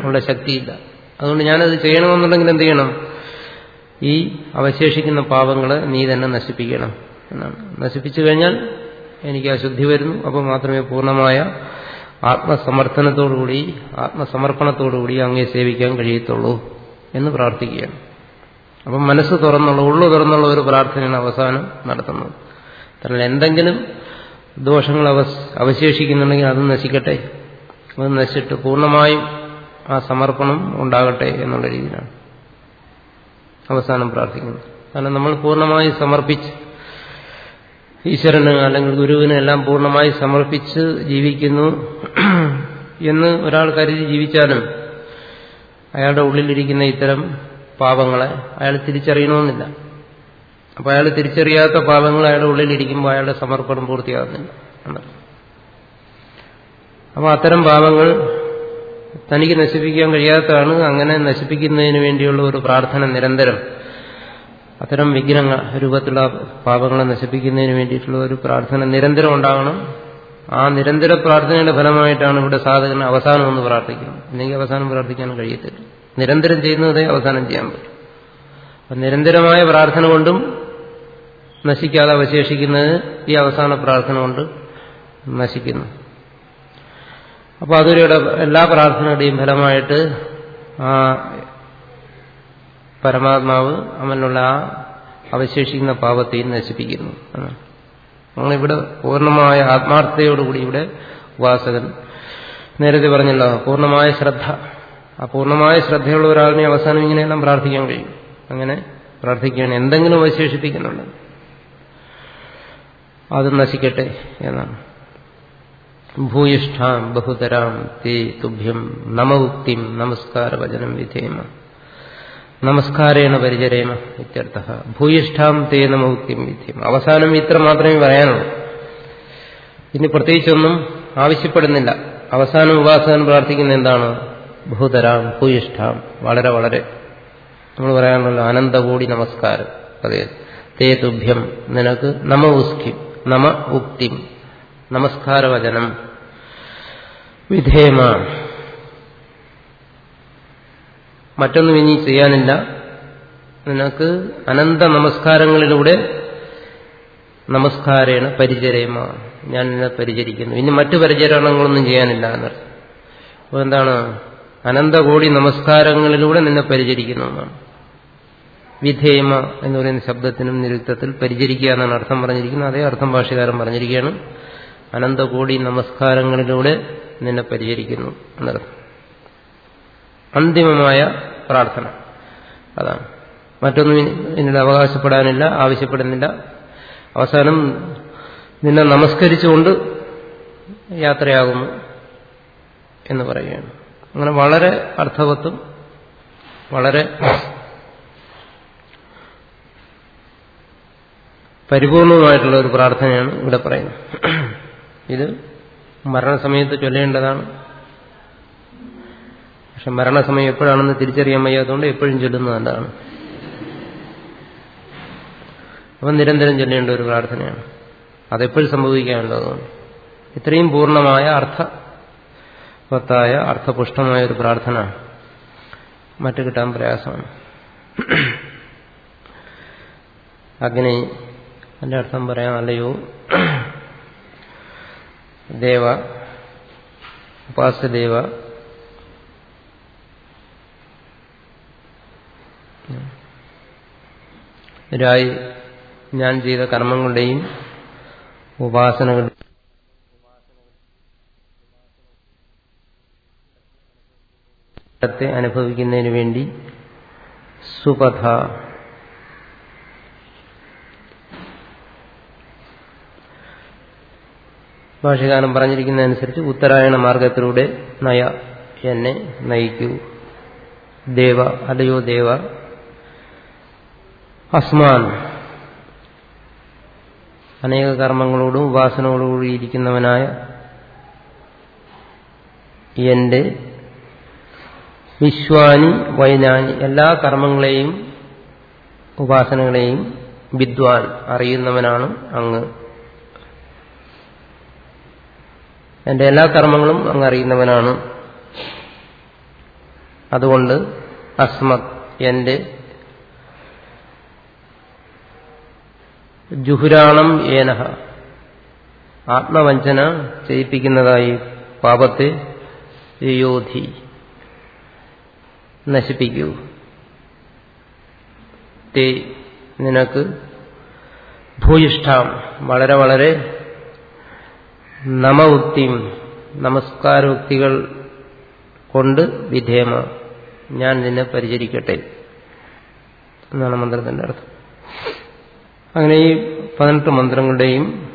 ഉള്ള ശക്തിയില്ല. അതുകൊണ്ട് ഞാനത് ചെയ്യണമെന്നുണ്ടെങ്കിൽ എന്ത് ചെയ്യണം? ഈ അവശേഷിക്കുന്ന പാപങ്ങളെ നീ തന്നെ നശിപ്പിക്കണം എന്നാണ്. നശിപ്പിച്ചു കഴിഞ്ഞാൽ എനിക്ക് ആ ശുദ്ധി വരുന്നു. അപ്പോൾ മാത്രമേ പൂർണമായ ആത്മസമർത്ഥനത്തോടുകൂടി ആത്മസമർപ്പണത്തോടുകൂടി അങ്ങേ സേവിക്കാൻ കഴിയത്തുള്ളൂ എന്ന് പ്രാർത്ഥിക്കുകയാണ്. അപ്പം മനസ്സ് തുറന്നുള്ള ഉള്ളു തുറന്നുള്ള ഒരു പ്രാർത്ഥനയാണ് അവസാനം നടത്തുന്നത്. കാരണം എന്തെങ്കിലും ദോഷങ്ങൾ അവശേഷിക്കുന്നുണ്ടെങ്കിൽ അത് നശിക്കട്ടെ. അത് നശിച്ചിട്ട് പൂർണമായും ആ സമർപ്പണം ഉണ്ടാകട്ടെ എന്നുള്ള രീതിയിലാണ് അവസാനം പ്രാർത്ഥിക്കുന്നത്. കാരണം നമ്മൾ പൂർണമായി സമർപ്പിച്ച് ഈശ്വരന് അല്ലെങ്കിൽ ഗുരുവിന് എല്ലാം പൂർണമായി സമർപ്പിച്ച് ജീവിക്കുന്നു എന്ന് ഒരാൾ കരുതി ജീവിച്ചാലും അയാളുടെ ഉള്ളിലിരിക്കുന്ന ഇത്തരം പാപങ്ങളെ അയാൾ തിരിച്ചറിയണമെന്നില്ല. അപ്പോൾ അയാൾ തിരിച്ചറിയാത്ത പാപങ്ങൾ അയാളുടെ ഉള്ളിലിരിക്കുമ്പോൾ അയാളുടെ സമർപ്പണം പൂർത്തിയാകുന്നില്ല അപ്പോൾ അത്തരം പാപങ്ങൾ തനിക്ക് നശിപ്പിക്കാൻ കഴിയാത്തതാണ്. അങ്ങനെ നശിപ്പിക്കുന്നതിന് വേണ്ടിയുള്ള ഒരു പ്രാർത്ഥന നിരന്തരം അത്തരം വിഗ്രഹ രൂപത്തിലുള്ള പാപങ്ങളെ നശിപ്പിക്കുന്നതിന് വേണ്ടിയിട്ടുള്ള ഒരു പ്രാർത്ഥന നിരന്തരം ഉണ്ടാകണം. ആ നിരന്തര പ്രാർത്ഥനയുടെ ഫലമായിട്ടാണ് ഇവിടെ സാധകൻ അവസാനം ഒന്ന് പ്രാർത്ഥിക്കുന്നത്. ഇല്ലെങ്കിൽ അവസാനം പ്രാർത്ഥിക്കാൻ കഴിയത്തില്ല. നിരന്തരം ചെയ്യുന്നതേ അവസാനം ചെയ്യാൻ പറ്റും. അപ്പം നിരന്തരമായ പ്രാർത്ഥന കൊണ്ടും നശിക്കാതെ അവശേഷിക്കുന്നത് ഈ അവസാന പ്രാർത്ഥന കൊണ്ട് നശിക്കുന്നു. അപ്പോൾ അതൊരു എല്ലാ പ്രാർത്ഥനയുടെയും ഫലമായിട്ട് ആ പരമാത്മാവ് അവനുള്ള ആ അവശേഷിക്കുന്ന പാപത്തെയും നശിപ്പിക്കുന്നു നമ്മളിവിടെ പൂർണമായ ആത്മാർത്ഥതയോടുകൂടി ഇവിടെ ഉപാസകൻ നേരത്തെ പറഞ്ഞല്ലോ പൂർണമായ ശ്രദ്ധ. ആ പൂർണമായ ശ്രദ്ധയുള്ള ഒരാളിനെ അവസാനം ഇങ്ങനെയെല്ലാം പ്രാർത്ഥിക്കാൻ കഴിയും. അങ്ങനെ പ്രാർത്ഥിക്കുകയാണ്. എന്തെങ്കിലും അവശേഷിപ്പിക്കുന്നുണ്ട്. അത് നശിക്കട്ടെ എന്നാണ്. ഭൂയിഷ്ഠാം ബഹുതരാം തേ തുഭ്യം നമ ഉക്തിം നമസ്കാര വചനം വിധേമ. നമസ്കാരേണ പരിചരേമ ഇത്യർത്ഥ. ഭൂയിഷ്ഠാം തേ നമ വിധേയം അവസാനം ഇത്ര മാത്രമേ പറയാനുള്ളൂ. ഇനി പ്രത്യേകിച്ചൊന്നും ആവശ്യപ്പെടുന്നില്ല. അവസാനം ഉപാസകൻ പ്രാർത്ഥിക്കുന്ന എന്താണ്? ബഹുതരാം ഭൂയിഷ്ഠാം വളരെ വളരെ. നമ്മൾ പറയാനുള്ളൂ അനന്തകോടി നമസ്കാരം. അതെ. തേ തുഭ്യം നിനക്ക് നമ ഉസ്കിം നമ ഉക്തി. നമസ്കാരവചനം. വിധേമ. മറ്റൊന്നും ഇനി ചെയ്യാനില്ല. നിനക്ക് അനന്ത നമസ്കാരങ്ങളിലൂടെ നമസ്കാരേണ പരിചരയമാ ഞാൻ നിന്നെ പരിചരിക്കുന്നു. ഇനി മറ്റു പരിചരണങ്ങളൊന്നും ചെയ്യാനില്ല എന്നർത്ഥം അപ്പോൾ എന്താണ്? അനന്തകോടി നമസ്കാരങ്ങളിലൂടെ നിന്നെ പരിചരിക്കുന്നു എന്നാണ്. വിധേയമ എന്ന് പറയുന്ന ശബ്ദത്തിനും നിരുക്തത്തിൽ പരിചരിക്കുക എന്നാണ് അർത്ഥം പറഞ്ഞിരിക്കുന്നത്. അതേ അർത്ഥം ഭാഷകാരൻ പറഞ്ഞിരിക്കുകയാണ്. അനന്തകോടി നമസ്കാരങ്ങളിലൂടെ നിന്നെ പരിചരിക്കുന്നു എന്നർത്ഥം. അന്തിമമായ പ്രാർത്ഥന. അതാണ്. മറ്റൊന്നും എന്നോട് അവകാശപ്പെടാനില്ല ആവശ്യപ്പെടുന്നില്ല. അവസാനം നിന്നെ നമസ്കരിച്ചുകൊണ്ട് യാത്രയാകുന്നു എന്ന് പറയുകയാണ്. അങ്ങനെ വളരെ അർത്ഥവത്തും വളരെ പരിപൂർണവുമായിട്ടുള്ള ഒരു പ്രാർത്ഥനയാണ് ഇവിടെ പറയുന്നത്. ഇത് മരണസമയത്ത് ചൊല്ലേണ്ടതാണ്. പക്ഷെ മരണസമയം എപ്പോഴാണെന്ന് തിരിച്ചറിയാൻ വയ്യാത്തതുകൊണ്ട് എപ്പോഴും ചൊല്ലുന്നത് നല്ലതാണ് അപ്പം നിരന്തരം ചൊല്ലേണ്ട ഒരു പ്രാർത്ഥനയാണ്. അതെപ്പോഴും സംഭവിക്കാനുള്ളതുകൊണ്ട്. ഇത്രയും പൂർണമായ അർത്ഥവത്തായ അർത്ഥപുഷ്ടമായ ഒരു പ്രാർത്ഥന മറ്റു കിട്ടാൻ പ്രയാസമാണ്. അഗ്നി അതിന്റെ അർത്ഥം പറയാം അല്ലയോ. ദേവ ഉപാസ്യദേവ. രായി ഞാൻ ചെയ്ത കർമ്മങ്ങളുടെയും ഉപാസനകളുടെയും അനുഭവിക്കുന്നതിന് വേണ്ടി സുപഥ ഭാഷകാലം പറഞ്ഞിരിക്കുന്നതനുസരിച്ച് ഉത്തരായണ മാർഗത്തിലൂടെ നയ എന്നെ നയിക്കൂ. ദേവ അല്ലയോ ദേവ? അസ്മാൻ. അനേക കർമ്മങ്ങളോടും ഉപാസനകളോടും ഇരിക്കുന്നവനായ എന്റെ വിശ്വാനി വൈനാനി എല്ലാ കർമ്മങ്ങളെയും ഉപാസനകളെയും വിദ്വാൻ അറിയുന്നവനാണ് അങ്ങ്. എന്റെ എല്ലാ കർമ്മങ്ങളും അങ്ങ് അറിയുന്നവനാണ്. അതുകൊണ്ട് അസ്മത് എന്റെ ജുഹുരാണം ഏനഹ. ആത്മവഞ്ചന ചെയ്യിപ്പിക്കുന്നതായി പാപത്തെ യോധി. നശിപ്പിക്കൂ. തേ നിനക്ക് ഭൂയിഷ്ഠാം. വളരെ വളരെ നമഉക്തിയും നമസ്കാരോക്തികൾ കൊണ്ട് വിധേമ ഞാൻ നിന്നെ പരിചരിക്കട്ടെ. എന്നാണ് മന്ത്രത്തിന്റെ അർത്ഥം. അങ്ങനെ ഈ പതിനെട്ട് മന്ത്രങ്ങളുടെയും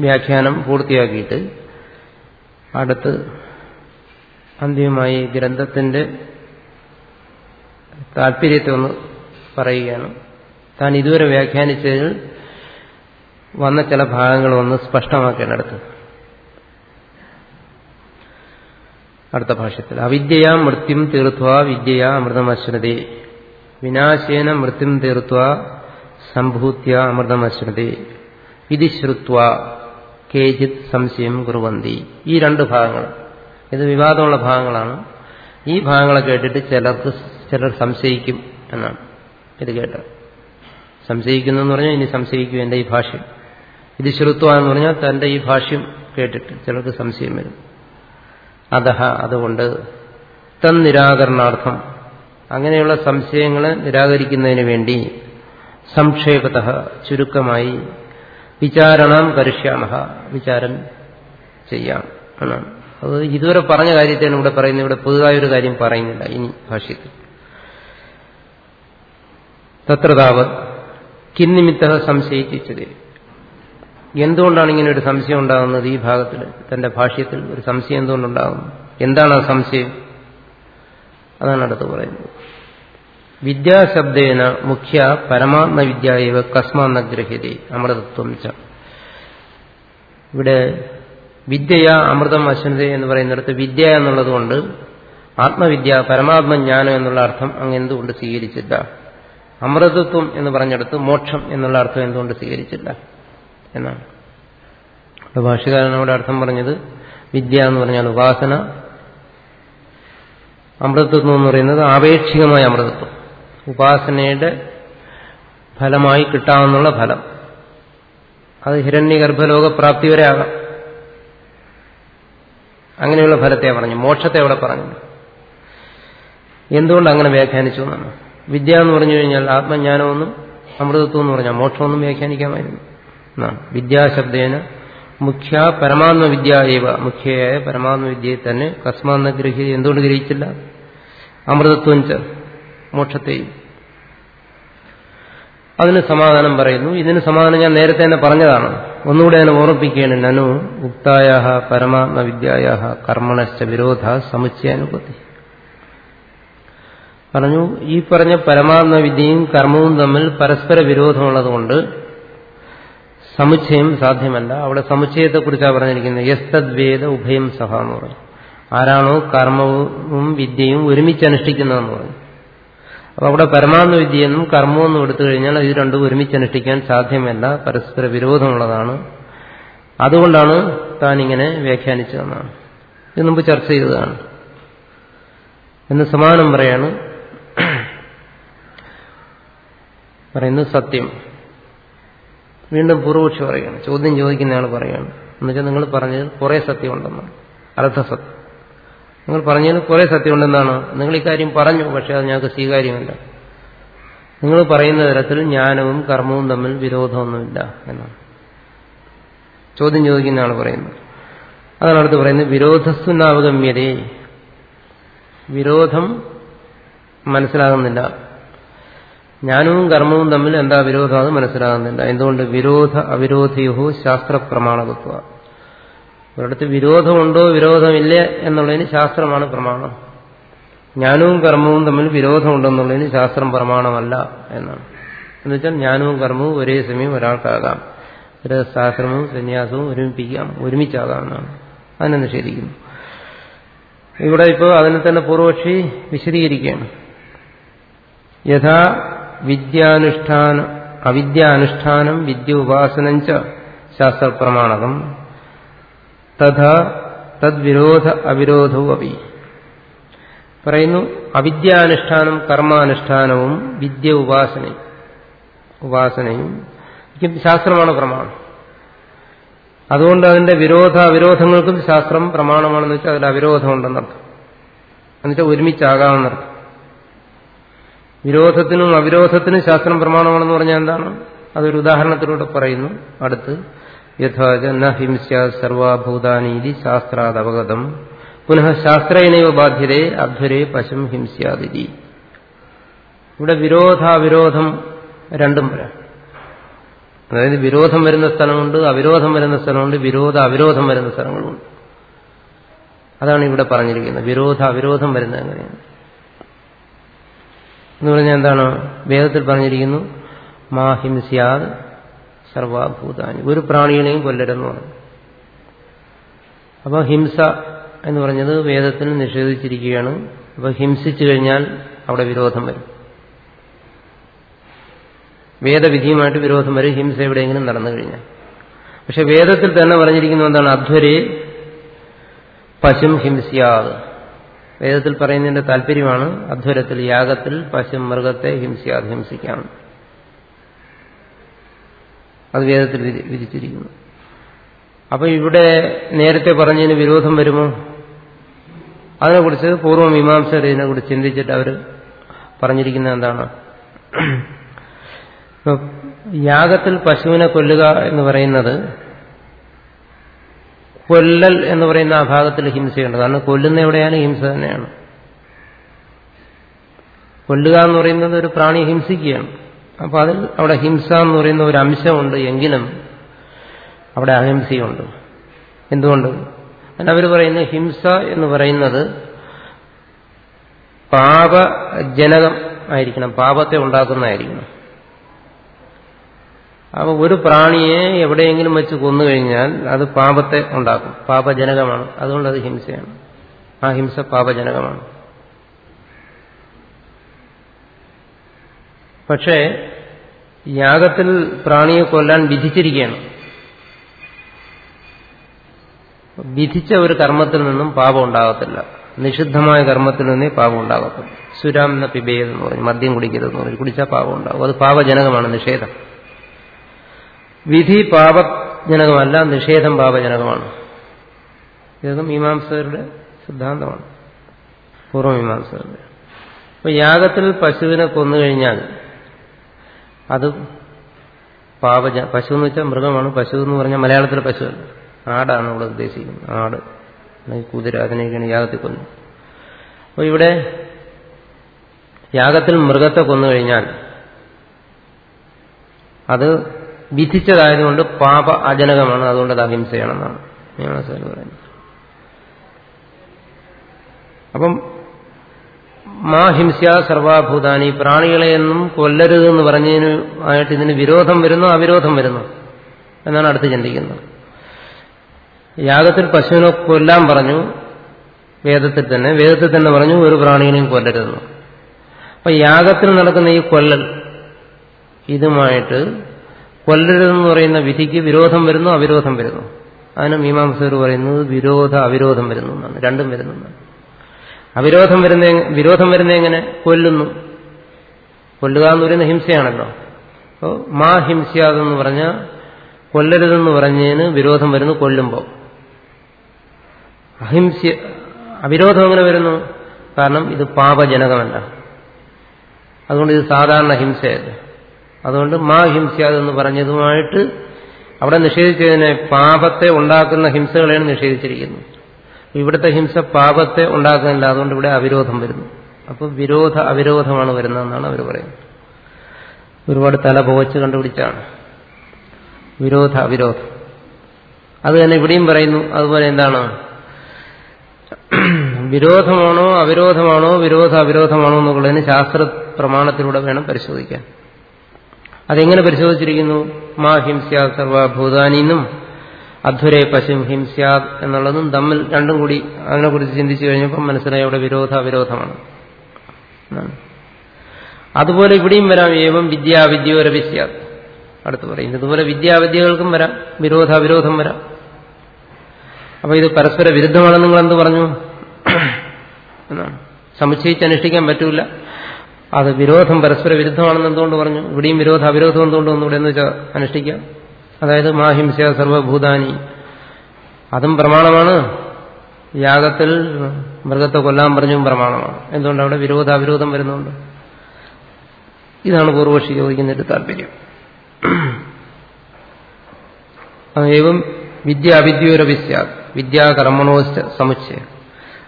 വ്യാഖ്യാനം പൂർത്തിയാക്കിയിട്ട് അടുത്ത് അന്തിമമായി ഗ്രന്ഥത്തിന്റെ താല്പര്യത്തെ ഒന്ന് പറയുകയാണ്. താൻ ഇതുവരെ വ്യാഖ്യാനിച്ചതിൽ വന്ന ചില ഭാഗങ്ങൾ ഒന്ന് സ്പഷ്ടമാക്കേണ്ടടുത്ത്. അടുത്ത ഭാഷ്യത്തിൽ അവിദ്യയാ മൃത്യും തീർത്വ വിദ്യയാ അമൃതമശ്രതേ. വിനാശേന മൃത്യും തീർത്വ സംഭൂത്യ അമൃതമശ്രതേ. ഇത് ശ്രുത്വ കേജിത് സംശയം കുറുവന്തി. ഈ രണ്ട് ഭാഗങ്ങൾ. ഇത് വിവാദമുള്ള ഭാഗങ്ങളാണ്. ഈ ഭാഗങ്ങളെ കേട്ടിട്ട് ചിലർക്ക് ചിലർ സംശയിക്കും എന്നാണ് ഇത് കേട്ടത്. സംശയിക്കുന്നു എന്ന് പറഞ്ഞാൽ ഇനി സംശയിക്കും എന്റെ ഈ ഭാഷ്യം ഇത് ശ്രുത്വ എന്ന് പറഞ്ഞാൽ തന്റെ ഈ ഭാഷ്യം കേട്ടിട്ട് ചിലർക്ക് സംശയം വരും. അതഹ അതുകൊണ്ട് തൻ നിരാകരണാർത്ഥം. അങ്ങനെയുള്ള സംശയങ്ങളെ നിരാകരിക്കുന്നതിന് വേണ്ടി സംക്ഷേപത ചുരുക്കമായി വിചാരണം കരിഷ്യാമ വിചാരം ചെയ്യാം എന്നാണ്. അത് ഇതുവരെ പറഞ്ഞ കാര്യത്തെയാണ് ഇവിടെ പറയുന്നത്. ഇവിടെ പുതുതായൊരു കാര്യം പറയുന്നില്ല ഇനി ഭാഷ്യത്തിൽ. തത്രതാവ് കിന്നിമിത്ത സംശയിച്ചത് എന്തുകൊണ്ടാണ് ഇങ്ങനെ ഒരു സംശയം ഉണ്ടാകുന്നത് ഈ ഭാഗത്തിൽ തന്റെ ഭാഷ്യത്തിൽ ഒരു സംശയം എന്തുകൊണ്ടുണ്ടാകുന്നു? എന്താണ് ആ സംശയം? അതാണ് അടുത്ത് പറയുന്നത്. വിദ്യാശബ്ദേന മുഖ്യ പരമാത്മവിദ്യയവ കസ്മാന്ന ഗ്രഹ്യത അമൃതത്വം ച. ഇവിടെ വിദ്യയ അമൃതം അശ്വനത എന്ന് പറയുന്നിടത്ത് വിദ്യ എന്നുള്ളതുകൊണ്ട് ആത്മവിദ്യ പരമാത്മജ്ഞാനം എന്നുള്ള അർത്ഥം അങ്ങ് എന്തുകൊണ്ട് സ്വീകരിച്ചില്ല? അമൃതത്വം എന്ന് പറഞ്ഞെടുത്ത് മോക്ഷം എന്നുള്ള അർത്ഥം എന്തുകൊണ്ട് സ്വീകരിച്ചില്ല? എന്നാണ്. ഭാഷകാരൻ അവിടെ അർത്ഥം പറഞ്ഞത് വിദ്യ എന്ന് പറഞ്ഞാൽ ഉപാസന. അമൃതത്വം എന്ന് പറയുന്നത് ആപേക്ഷികമായ അമൃതത്വം. ഉപാസനയുടെ ഫലമായി കിട്ടാവുന്ന ഫലം. അത് ഹിരണ്യഗർഭലോകപ്രാപ്തി വരെ ആകാം. അങ്ങനെയുള്ള ഫലത്തെ പറഞ്ഞു മോക്ഷത്തെ അവിടെ പറഞ്ഞു എന്തുകൊണ്ട് അങ്ങനെ വ്യാഖ്യാനിച്ചു എന്നാണ്. വിദ്യ എന്ന് പറഞ്ഞു കഴിഞ്ഞാൽ ആത്മജ്ഞാനമൊന്നും അമൃതത്വം എന്ന് പറഞ്ഞാൽ മോക്ഷമൊന്നും വ്യാഖ്യാനിക്കാമായിരുന്നു. എന്നാണ് വിദ്യാശബ്ദേന. മുഖ്യ പരമാത്മ വിദ്യ ഏവ. മുഖ്യയായ പരമാത്മ വിദ്യയെ തന്നെ കസ്മാന്ന ഗ്രഹി എന്തുകൊണ്ട് ഗ്രഹിച്ചില്ല? അമൃതത്വം ച മോക്ഷത്തെയും. അതിന് സമാധാനം പറയുന്നു. ഇതിന് സമാധാനം ഞാൻ നേരത്തെ തന്നെ പറഞ്ഞതാണ്. ഒന്നുകൂടെ ഞാൻ ഓർമ്മിപ്പിക്കുകയാണ്. നനു ഉക്തായ പരമാത്മവിദ്യായ കർമ്മണശ്ച വിരോധ സമുച്ചയാനുപത്തി. പറഞ്ഞു ഈ പറഞ്ഞ പരമാത്മവിദ്യയും കർമ്മവും തമ്മിൽ പരസ്പര വിരോധമുള്ളതുകൊണ്ട് സമുച്ചയം സാധ്യമല്ല. അവിടെ സമുച്ചയത്തെക്കുറിച്ചാണ് പറഞ്ഞിരിക്കുന്നത്. യസ്തദ്വേദ ഉഭയം സഹ എന്ന് പറയും. ആരാണോ കർമ്മവും വിദ്യയും ഒരുമിച്ച് അനുഷ്ഠിക്കുന്നതെന്ന് പറഞ്ഞു അപ്പൊ അവിടെ പരമാത്മ വിദ്യയെന്നും കർമ്മമെന്നും എടുത്തു കഴിഞ്ഞാൽ ഇത് രണ്ടും ഒരുമിച്ച് അനുഷ്ഠിക്കാൻ സാധ്യമല്ല. പരസ്പര വിരോധമുള്ളതാണ്. അതുകൊണ്ടാണ് താൻ ഇങ്ങനെ വ്യാഖ്യാനിച്ചതെന്നാണ്. ഇത് മുമ്പ് ചർച്ച ചെയ്തതാണ്. എന്ന് സമാനം പറയാണ്. പറയുന്നത് സത്യം. വീണ്ടും പൂർവപക്ഷി പറയുകയാണ്. ചോദ്യം ചോദിക്കുന്ന ആൾ പറയുകയാണ്. എന്നുവെച്ചാൽ നിങ്ങൾ പറഞ്ഞതിൽ കുറെ സത്യമുണ്ടെന്നാണ്. അർദ്ധസത്യം നിങ്ങൾ പറഞ്ഞതിൽ കുറെ സത്യമുണ്ടെന്നാണ്. നിങ്ങൾ ഇക്കാര്യം പറഞ്ഞു പക്ഷെ അത് ഞങ്ങൾക്ക് സ്വീകാര്യമല്ല. നിങ്ങൾ പറയുന്ന തരത്തിൽ ജ്ഞാനവും കർമ്മവും തമ്മിൽ വിരോധമൊന്നുമില്ല എന്നാണ്. ചോദ്യം ചോദിക്കുന്ന ആൾ പറയുന്നത് അതാണ് അടുത്ത് പറയുന്നത് വിരോധസ്വനാവഗമ്യതേ വിരോധം മനസ്സിലാകുന്നില്ല. ജ്ഞാനവും കർമ്മവും തമ്മിൽ എന്താ വിരോധം അത് മനസ്സിലാകുന്നില്ല. എന്തുകൊണ്ട്? വിരോധ അവിരോധിയോ ശാസ്ത്രപ്രമാണകത്വ. ഒരിടത്ത് വിരോധമുണ്ടോ വിരോധമില്ല എന്നുള്ളതിന് ശാസ്ത്രമാണ് പ്രമാണം. ജ്ഞാനവും കർമ്മവും തമ്മിൽ വിരോധമുണ്ടെന്നുള്ളതിന് ശാസ്ത്രം പ്രമാണമല്ല എന്നാണ്. എന്നുവെച്ചാൽ ജ്ഞാനവും കർമ്മവും ഒരേ സമയം ഒരാൾക്കാകാം. ശാസ്ത്രവും സന്യാസവും ഒരുമിപ്പിക്കാം ഒരുമിച്ചാകാം എന്നാണ്. അതിനെ നിഷേധിക്കുന്നു. ഇവിടെ ഇപ്പോൾ അതിനെ തന്നെ പൂർവക്ഷി വിശദീകരിക്കുകയാണ്. യഥാ വിദ്യാനുഷ്ഠാന അവിദ്യാനുഷ്ഠാനം വിദ്യ ഉപാസനം ച ശാസ്ത്രപ്രമാണകം. തഥാ തദ്വിരോധ അവിരോധവും അപി പറയുന്നു അവിദ്യാനുഷ്ഠാനം കർമാനുഷ്ഠാനവും വിദ്യ ഉപാസനയും. ഉപാസനയും ശാസ്ത്രമാണ് പ്രമാണം. അതുകൊണ്ട് അതിന്റെ വിരോധ അവിരോധങ്ങൾക്കും ശാസ്ത്രം പ്രമാണമാണെന്ന് വെച്ചാൽ അതിൽ അവിരോധമുണ്ടെന്നർത്ഥം. എന്നുവെച്ചാൽ ഒരുമിച്ചാകാമെന്നർത്ഥം. വിരോധത്തിനും അവിരോധത്തിനും ശാസ്ത്രം പ്രമാണമാണെന്ന് പറഞ്ഞാൽ എന്താണ്? അതൊരു ഉദാഹരണത്തിലൂടെ പറയുന്നു. അടുത്ത് യഥാച ന ഹിംസ്യ സർവാഭൂതാനീതി ശാസ്ത്രാദവഗതം. പുനഃ ശാസ്ത്രേനൈവ ബാധ്യതേ അധ്വരേ പശം ഹിംസ്യാതിരി ഇവിടെ വിരോധാവിരോധം രണ്ടും വരാം. അതായത് വിരോധം വരുന്ന സ്ഥലമുണ്ട് അവിരോധം വരുന്ന സ്ഥലമുണ്ട് വിരോധ അവിരോധം വരുന്ന സ്ഥലങ്ങളുണ്ട്. അതാണ് ഇവിടെ പറഞ്ഞിരിക്കുന്നത്. വിരോധ അവിരോധം വരുന്നത് എങ്ങനെയാണ്? എന്ന് പറഞ്ഞാൽ എന്താണ്? വേദത്തിൽ പറഞ്ഞിരിക്കുന്നു മാഹിംസ്യാദ് സർവാഭൂതാനി. ഒരു പ്രാണികളെയും കൊല്ലരെന്ന് പറഞ്ഞു. അപ്പോൾ ഹിംസ എന്ന് പറഞ്ഞത് വേദത്തിൽ നിഷേധിച്ചിരിക്കുകയാണ്. അപ്പോൾ ഹിംസിച്ചു കഴിഞ്ഞാൽ അവിടെ വിരോധം വരും. വേദവിധിയുമായിട്ട് വിരോധം വരും ഹിംസ എവിടെയെങ്കിലും നടന്നു കഴിഞ്ഞാൽ. പക്ഷെ വേദത്തിൽ തന്നെ പറഞ്ഞിരിക്കുന്നത് എന്താണ്? അധ്വരെ പശും ഹിംസ്യാത് വേദത്തിൽ പറയുന്നതിന്റെ താല്പര്യമാണ് അധ്വരത്തിൽ യാഗത്തിൽ പശു മൃഗത്തെ ഹിംസിയാതെ ഹിംസിക്കാം അത് വേദത്തിൽ വിധിച്ചിരിക്കുന്നു. അപ്പൊ ഇവിടെ നേരത്തെ പറഞ്ഞതിന് വിരോധം വരുമോ? അതിനെക്കുറിച്ച് പൂർവമീമാംസകർ ഇതിനെക്കുറിച്ച് ചിന്തിച്ചിട്ട് അവർ പറഞ്ഞിരിക്കുന്നത് എന്താണ്? യാഗത്തിൽ പശുവിനെ കൊല്ലുക എന്ന് പറയുന്നത് കൊല്ലൽ എന്ന് പറയുന്ന ആ ഭാഗത്തിൽ ഹിംസയുണ്ട് കാരണം കൊല്ലുന്ന എവിടെയാണ്? ഹിംസ തന്നെയാണ്. കൊല്ലുക എന്ന് പറയുന്നത് ഒരു പ്രാണി ഹിംസിക്കുകയാണ്. അപ്പൊ അതിൽ അവിടെ ഹിംസ എന്ന് പറയുന്ന ഒരു അംശമുണ്ട് എങ്കിലും അവിടെ അഹിംസയുണ്ട്. എന്തുകൊണ്ട്? അവർ പറയുന്ന ഹിംസ എന്ന് പറയുന്നത് പാപജനകം ആയിരിക്കണം. പാപത്തെ ഉണ്ടാക്കുന്നതായിരിക്കണം. അപ്പൊ ഒരു പ്രാണിയെ എവിടെയെങ്കിലും വെച്ച് കൊന്നു കഴിഞ്ഞാൽ അത് പാപത്തെ ഉണ്ടാക്കും. പാപജനകമാണ്. അതുകൊണ്ട് അത് ഹിംസയാണ്. ആ ഹിംസ പാപജനകമാണ്. പക്ഷേ യാഗത്തിൽ പ്രാണിയെ കൊല്ലാൻ വിധിച്ചിരിക്കുകയാണ്. വിധിച്ച ഒരു കർമ്മത്തിൽ നിന്നും പാപം ഉണ്ടാകത്തില്ല. നിഷിദ്ധമായ കർമ്മത്തിൽ നിന്നേ പാപം ഉണ്ടാകത്തുള്ളൂ. സുരാം എന്ന പിബേതെന്ന് പറഞ്ഞു മദ്യം കുടിക്കരുതെന്ന് പറഞ്ഞു കുടിച്ചാൽ പാപം ഉണ്ടാകും അത് പാപജനകമാണ് നിഷേധം. വിധി പാപജനകമല്ല നിഷേധം പാപജനകമാണ്. ഇതൊക്കെ മീമാംസകരുടെ സിദ്ധാന്തമാണ്. പൂർവമീമാംസകരുടെ അപ്പൊ യാഗത്തിൽ പശുവിനെ കൊന്നുകഴിഞ്ഞാൽ അത് പാപജ പശു എന്ന് വെച്ചാൽ മൃഗമാണ്. പശു എന്ന് പറഞ്ഞാൽ മലയാളത്തിലെ പശു ആടാണ് ഇവിടെ ഉദ്ദേശിക്കുന്നത്. ആട്. അല്ലെങ്കിൽ കുതിര അതിനെയൊക്കെയാണ് യാഗത്തിൽ കൊന്നു. അപ്പോൾ ഇവിടെ യാഗത്തിൽ മൃഗത്തെ കൊന്നു കഴിഞ്ഞാൽ അത് വിധിച്ചതായതുകൊണ്ട് പാപ അജനകമാണ് അതുകൊണ്ട് അത് അഹിംസയാണെന്നാണ്. മീമാംസകർ പറയുന്നത്. അപ്പം മാ ഹിംസ്യ സർവാഭൂതാനി പ്രാണികളെയൊന്നും കൊല്ലരുതെന്ന് പറഞ്ഞതിന് ആയിട്ട് ഇതിന് വിരോധം വരുന്നു അവിരോധം വരുന്നു? എന്നാണ് അടുത്ത് ചിന്തിക്കുന്നത്. യാഗത്തിൽ പശുവിനെ കൊല്ലാൻ പറഞ്ഞു. വേദത്തിൽ തന്നെ. വേദത്തിൽ തന്നെ പറഞ്ഞു ഒരു പ്രാണികളെയും കൊല്ലരുതെന്ന്. അപ്പൊ യാഗത്തിൽ നടക്കുന്ന ഈ കൊല്ലൽ ഇതുമായിട്ട് കൊല്ലരുതെന്ന് പറയുന്ന വിധിക്ക് വിരോധം വരുന്നു അവിരോധം വരുന്നു. അതിന് മീമാംസകർ പറയുന്നത് വിരോധ അവിരോധം വരുന്നു എന്നാണ്. രണ്ടും വരുന്നു അവിരോധം വരുന്ന വിരോധം വരുന്ന എങ്ങനെ? കൊല്ലുന്നു. കൊല്ലുക എന്ന് പറയുന്ന ഹിംസയാണല്ലോ. അപ്പോൾ മാ ഹിംസ്യാതെന്ന് പറഞ്ഞാൽ കൊല്ലരുതെന്ന് പറഞ്ഞതിന് വിരോധം വരുന്നു കൊല്ലുമ്പോൾ അഹിംസ അവിരോധം എങ്ങനെ വരുന്നു? കാരണം ഇത് പാപജനകമല്ല. അതുകൊണ്ട് ഇത് സാധാരണ ഹിംസയല്ല. അതുകൊണ്ട് മാ ഹിംസ്യാതെന്ന് പറഞ്ഞതുമായിട്ട് അവിടെ നിഷേധിച്ചതിനെ പാപത്തെ ഉണ്ടാക്കുന്ന ഹിംസകളെയാണ് നിഷേധിച്ചിരിക്കുന്നത്. ഇവിടുത്തെ ഹിംസ പാപത്തെ ഉണ്ടാക്കുന്നില്ല. അതുകൊണ്ട് ഇവിടെ അവിരോധം വരുന്നു. അപ്പോൾ വിരോധ അവിരോധമാണ് വരുന്നതെന്നാണ് അവർ പറയുന്നത്. ഒരുപാട് തല പോവച്ച് കണ്ടുപിടിച്ചാണ്. വിരോധ അവിരോധം. അത് തന്നെ ഇവിടെയും പറയുന്നു. അതുപോലെ എന്താണ്? വിരോധമാണോ അവിരോധമാണോ വിരോധ അവിരോധമാണോ എന്നുള്ളതിന് ശാസ്ത്ര പ്രമാണത്തിലൂടെ വേണം പരിശോധിക്കാൻ. അതെങ്ങനെ പരിശോധിച്ചിരിക്കുന്നു? മാ ഹിംസ്യാ സർവഭൂതാനിന്നും അധ്വരേ പശു ഹിംസ്യാദ് എന്നുള്ളതും തമ്മിൽ രണ്ടും കൂടി അതിനെക്കുറിച്ച് ചിന്തിച്ചു കഴിഞ്ഞപ്പോൾ മനസ്സിലായി അവിടെ വിരോധ അവിരോധമാണ് അതുപോലെ ഇവിടെയും വരാം. ഏവം വിദ്യാവിദ്യോര വിസ്യാദ് അടുത്ത് പറയുന്നത് ഇതുപോലെ വിദ്യാവിദ്യകൾക്കും വരാം. വിരോധാവിരോധം വരാം. അപ്പൊ ഇത് പരസ്പര വിരുദ്ധമാണെന്ന് നിങ്ങൾ എന്ത് പറഞ്ഞു? എന്നാണ്. സമുച്ചയിച്ച് അനുഷ്ഠിക്കാൻ പറ്റൂല. അത് വിരോധം പരസ്പര വിരുദ്ധമാണെന്ന് എന്തുകൊണ്ട് പറഞ്ഞു? ഇവിടെയും വിരോധ അവിരോധം എന്തുകൊണ്ട് വന്നു ഇവിടെ എന്ന് വെച്ചാൽ അനുഷ്ഠിക്കാം. അതായത് മാഹിംസ സർവഭൂതാനി. അതും പ്രമാണമാണ്. യാഗത്തിൽ മൃഗത്തെ കൊല്ലാൻ പറഞ്ഞും പ്രമാണമാണ്. എന്തുകൊണ്ട് അവിടെ വിരോധ അവിരോധം വരുന്നുണ്ട്? ഇതാണ് പൂർവക്ഷി ചോദിക്കുന്നതിന്റെ താല്പര്യം. ഏവം വിദ്യ അവിദ്യോര വിസ്യാ വിദ്യാകർമ്മണോ സമുച്ചയം.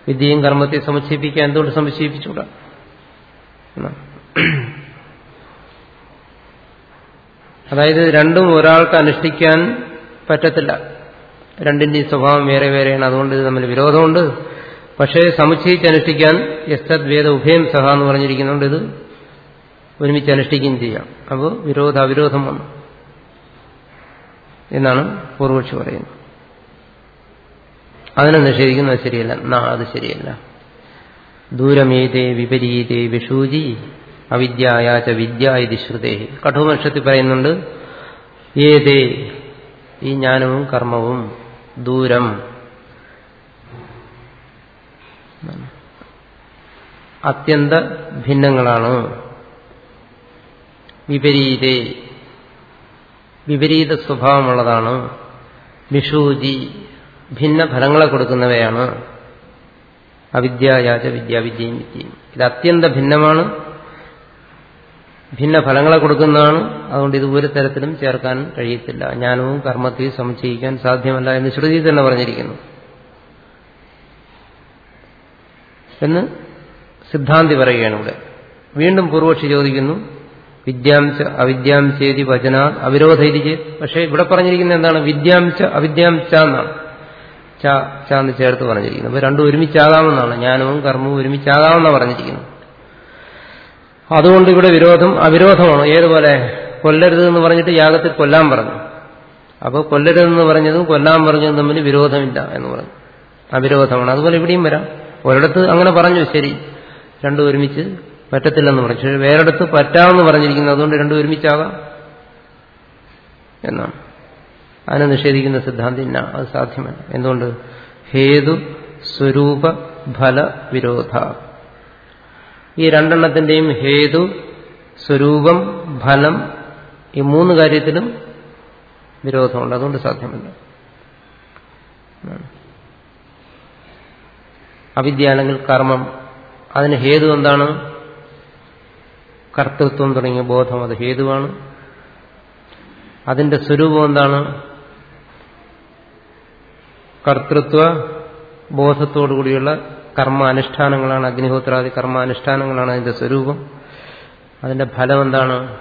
വിദ്യയും കർമ്മത്തെ സമുച്ചയിപ്പിക്കാൻ എന്തുകൊണ്ട് സമുച്ചയിപ്പിച്ചുകൂടാ [clears throat] അതായത് രണ്ടും ഒരാൾക്ക് അനുഷ്ഠിക്കാൻ പറ്റത്തില്ല. രണ്ടിന്റെയും സ്വഭാവം വേറെ വേറെയാണ്. അതുകൊണ്ട് ഇത് തമ്മിൽ വിരോധമുണ്ട്. പക്ഷേ സമുച്ചയിച്ച് അനുഷ്ഠിക്കാൻ യസ്തദ് വേദ ഉഭയം സഹ എന്ന് പറഞ്ഞിരിക്കുന്നുണ്ട് ഇത് ഒരുമിച്ച് അനുഷ്ഠിക്കുകയും ചെയ്യാം. അപ്പോൾ വിരോധ അവിരോധം വന്നു. എന്നാണ് പൂർവക്ഷി പറയുന്നത്. അതിനെ നിഷേധിക്കുന്നത് ശരിയല്ല. എന്നാ അത് ശരിയല്ല. ദൂരമേതേ വിപരീതേ വിഷൂജി അവിദ്യായാച വിദ്യ ഇത് ശ്രുതേ. കഠോപനിഷത്തിൽ പറയുന്നുണ്ട് ഏതേ ഈ ജ്ഞാനവും കർമ്മവും ദൂരം. അത്യന്ത ഭിന്നങ്ങളാണ്. വിപരീതേ വിപരീത സ്വഭാവമുള്ളതാണ്. വിഷൂജി ഭിന്ന ഫലങ്ങളെ കൊടുക്കുന്നവയാണ്. അവിദ്യായാച വിദ്യാവിദ്യയും വിദ്യയും ഇത് അത്യന്ത ഭിന്നമാണ്. ഭിന്ന ഫലങ്ങളെ കൊടുക്കുന്നതാണ്. അതുകൊണ്ട് ഇത് ഒരു തരത്തിലും ചേർക്കാൻ കഴിയത്തില്ല. ജ്ഞാനവും കർമ്മത്തെയും സമുച്ചയിക്കാൻ സാധ്യമല്ല എന്ന് ശ്രുതി തന്നെ പറഞ്ഞിരിക്കുന്നു. എന്ന് സിദ്ധാന്തി പറയുകയാണ് ഇവിടെ. വീണ്ടും പൂർവക്ഷി ചോദിക്കുന്നു വിദ്യാംശ അവിദ്യാംശേതി വചന അവിരോധ പക്ഷേ ഇവിടെ പറഞ്ഞിരിക്കുന്നത് എന്താണ്? വിദ്യാംശ അവിദ്യാംശ എന്നാണ്. ച ച എന്ന് ചേർത്ത് പറഞ്ഞിരിക്കുന്നത് അപ്പൊ രണ്ടും ഒരുമിച്ചാകാമെന്നാണ്. ജ്ഞാനവും കർമ്മവും ഒരുമിച്ചാകാമെന്നാണ് പറഞ്ഞിരിക്കുന്നത്. അതുകൊണ്ട് ഇവിടെ വിരോധം അവിരോധമാണ്. ഏതുപോലെ? കൊല്ലരുത് എന്ന് പറഞ്ഞിട്ട് യാഗത്തിൽ കൊല്ലാൻ പറഞ്ഞു. അപ്പോൾ കൊല്ലരുതെന്ന് പറഞ്ഞതും കൊല്ലാൻ പറഞ്ഞതും തമ്മിൽ വിരോധമില്ല എന്ന് പറഞ്ഞു. അവിരോധമാണ്. അതുപോലെ ഇവിടെയും വരാം. ഒരിടത്ത് അങ്ങനെ പറഞ്ഞു. ശരി. രണ്ടും ഒരുമിച്ച് പറ്റത്തില്ലെന്ന് പറഞ്ഞു. പക്ഷേ വേറെടുത്ത് പറ്റാമെന്ന് പറഞ്ഞിരിക്കുന്നു. അതുകൊണ്ട് രണ്ടും ഒരുമിച്ചാകാം എന്നാണ്. അതിനെ നിഷേധിക്കുന്ന സിദ്ധാന്തി ഇന്ന. അത് സാധ്യമല്ല. എന്തുകൊണ്ട്? ഹേതു സ്വരൂപ ഫല വിരോധ. ഈ രണ്ടെണ്ണത്തിന്റെയും ഹേതു സ്വരൂപം ഫലം ഈ മൂന്ന് കാര്യത്തിലും വിരോധമുണ്ട്. അതുകൊണ്ട് സാധ്യമല്ല. അവിദ്യ അല്ലെങ്കിൽ കർമ്മം. അതിന് ഹേതു എന്താണ്? കർത്തൃത്വം തുടങ്ങിയ ബോധം. അത് ഹേതുവാണ്. അതിന്റെ സ്വരൂപം എന്താണ്? കർത്തൃത്വ ബോധത്തോടുകൂടിയുള്ള കർമാനുഷ്ഠാനങ്ങളാണ് അഗ്നിഹോത്രാദി കർമാനുഷ്ഠാനങ്ങളാണ് അതിന്റെ സ്വരൂപം. അതിന്റെ ഫലം എന്താണ്?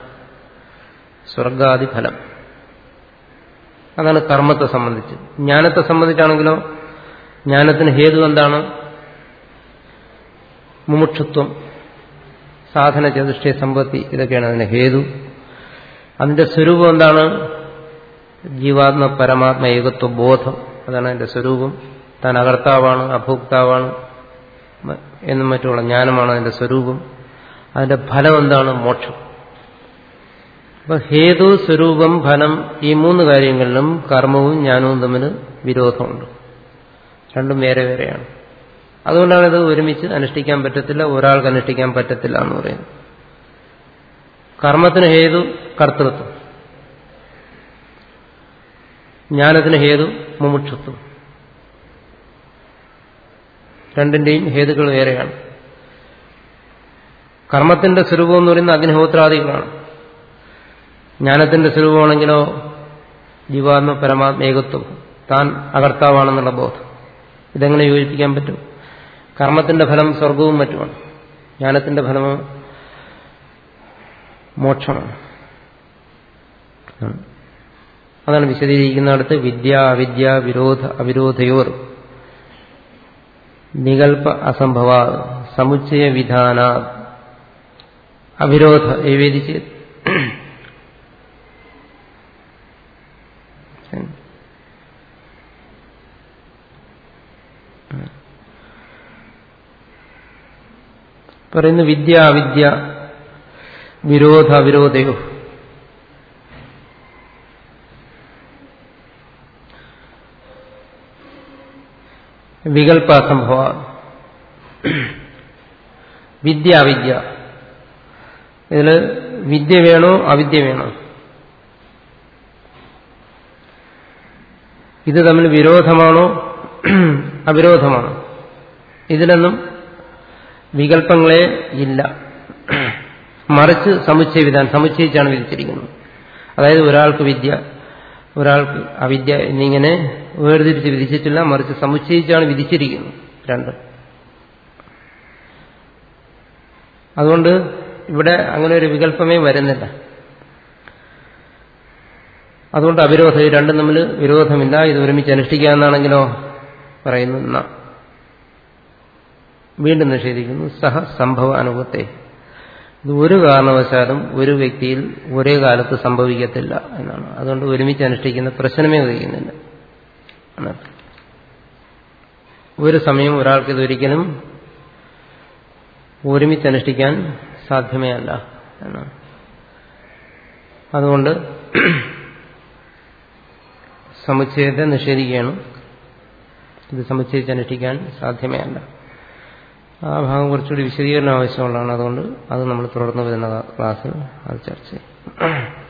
സ്വർഗാദി ഫലം. അതാണ് കർമ്മത്തെ സംബന്ധിച്ച്. ജ്ഞാനത്തെ സംബന്ധിച്ചാണെങ്കിലോ ജ്ഞാനത്തിന് ഹേതു എന്താണ്? മുമുക്ഷത്വം. സാധന ചതുഷ്ട സമ്പത്തി ഇതൊക്കെയാണ് അതിന്റെ ഹേതു. അതിന്റെ സ്വരൂപം എന്താണ്? ജീവാത്മ പരമാത്മ ഏകത്വ ബോധം അതാണ് എന്റെ സ്വരൂപം. താൻ അകർത്താവാണ് അഭോക്താവാണ് എന്നും മറ്റുള്ള ജ്ഞാനമാണ് അതിന്റെ സ്വരൂപം. അതിന്റെ ഫലം എന്താണ്? മോക്ഷം. അപ്പൊ ഹേതു സ്വരൂപം ഫലം ഈ മൂന്ന് കാര്യങ്ങളിലും കർമ്മവും ജ്ഞാനവും തമ്മിൽ വിരോധമുണ്ട്. രണ്ടും വേറെ വേറെയാണ്. അതുകൊണ്ടാണ് ഇത് ഒരുമിച്ച് അനുഷ്ഠിക്കാൻ പറ്റത്തില്ല ഒരാൾക്ക് അനുഷ്ഠിക്കാൻ പറ്റത്തില്ല എന്ന് പറയുന്നത്. കർമ്മത്തിന് ഹേതു കർത്തൃത്വം. ജ്ഞാനത്തിന് ഹേതു മുമുക്ഷത്വം. രണ്ടിന്റെയും ഹേതുക്കൾ വേറെയാണ്. കർമ്മത്തിന്റെ സ്വരൂപം എന്ന് പറയുന്നത് അഗ്നിഹോത്രാദികളാണ്. ജ്ഞാനത്തിന്റെ സ്വരൂപമാണെങ്കിലോ ജീവാത്മ പരമാത്മ ഏകത്വം. താൻ അകർത്താവാണെന്നുള്ള ബോധം. ഇതെങ്ങനെ യോജിപ്പിക്കാൻ പറ്റും? കർമ്മത്തിന്റെ ഫലം സ്വർഗവും മറ്റുമാണ്. ജ്ഞാനത്തിന്റെ ഫലമോ മോക്ഷമാണ്. അതാണ് വിശദീകരിക്കുന്നിടത്ത് വിദ്യ അവിദ്യ വിരോധ അവിരോധയോർ. നികൽപ്പ അസംഭവ സമുച്ചയ വിധാന അവിരോധ ഏവേദിച്ച് പറയുന്നു വിദ്യ അവിദ്യ വിരോധ അവിരോധയോ. വികല്പ അസംഭവ വിദ്യ അവിദ്യ. ഇതിൽ വിദ്യ വേണോ അവിദ്യ വേണോ? ഇത് തമ്മിൽ വിരോധമാണോ അവിരോധമാണോ? ഇതിലൊന്നും വികല്പങ്ങളെ ഇല്ല. മറിച്ച് സമുച്ചയ വിധാനം സമുച്ചയിച്ചാണ് വിധിച്ചിരിക്കുന്നത്. അതായത് ഒരാൾക്ക് വിദ്യ ഒരാൾക്ക് അവിദ്യ എന്നിങ്ങനെ വേർതിരിച്ച് വിധിച്ചിട്ടില്ല മറിച്ച് സമുച്ചയിച്ചാണ് വിധിച്ചിരിക്കുന്നത് രണ്ട്. അതുകൊണ്ട് ഇവിടെ അങ്ങനെ ഒരു വികല്പമേ വരുന്നില്ല. അതുകൊണ്ട് അവിരോധം ഈ രണ്ടും തമ്മിൽ വിരോധമില്ല. ഇത് ഒരുമിച്ച് അനുഷ്ഠിക്കാമെന്നാണെങ്കിലോ പറയുന്നു. വീണ്ടും നിഷേധിക്കുന്നു. സഹ സംഭവ അനുഭവത്തെ ഇത് ഒരു കാരണവശാലും ഒരു വ്യക്തിയിൽ ഒരേ കാലത്ത് സംഭവിക്കത്തില്ല എന്നാണ്. അതുകൊണ്ട് ഒരുമിച്ച് അനുഷ്ഠിക്കുന്ന പ്രശ്നമേ ഉദിക്കുന്നില്ല ഒരു സമയം ഒരാൾക്ക് ഇതൊരിക്കലും ഒരുമിച്ച് അനുഷ്ഠിക്കാൻ സാധ്യമേ അല്ല എന്നാണ്. അതുകൊണ്ട് സമുച്ചയത്തെ നിഷേധിക്കുകയാണ്. ഇത് സമുച്ചയിച്ച് അനുഷ്ഠിക്കാൻ സാധ്യമേ അല്ല. ആ ഭാഗം കുറച്ചുകൂടി വിശദീകരണം ആവശ്യമുള്ളതാണ്. അതുകൊണ്ട് അത് നമ്മൾ തുടർന്ന് വരുന്ന ക്ലാസ്സിൽ അത് ചർച്ച ചെയ്യും.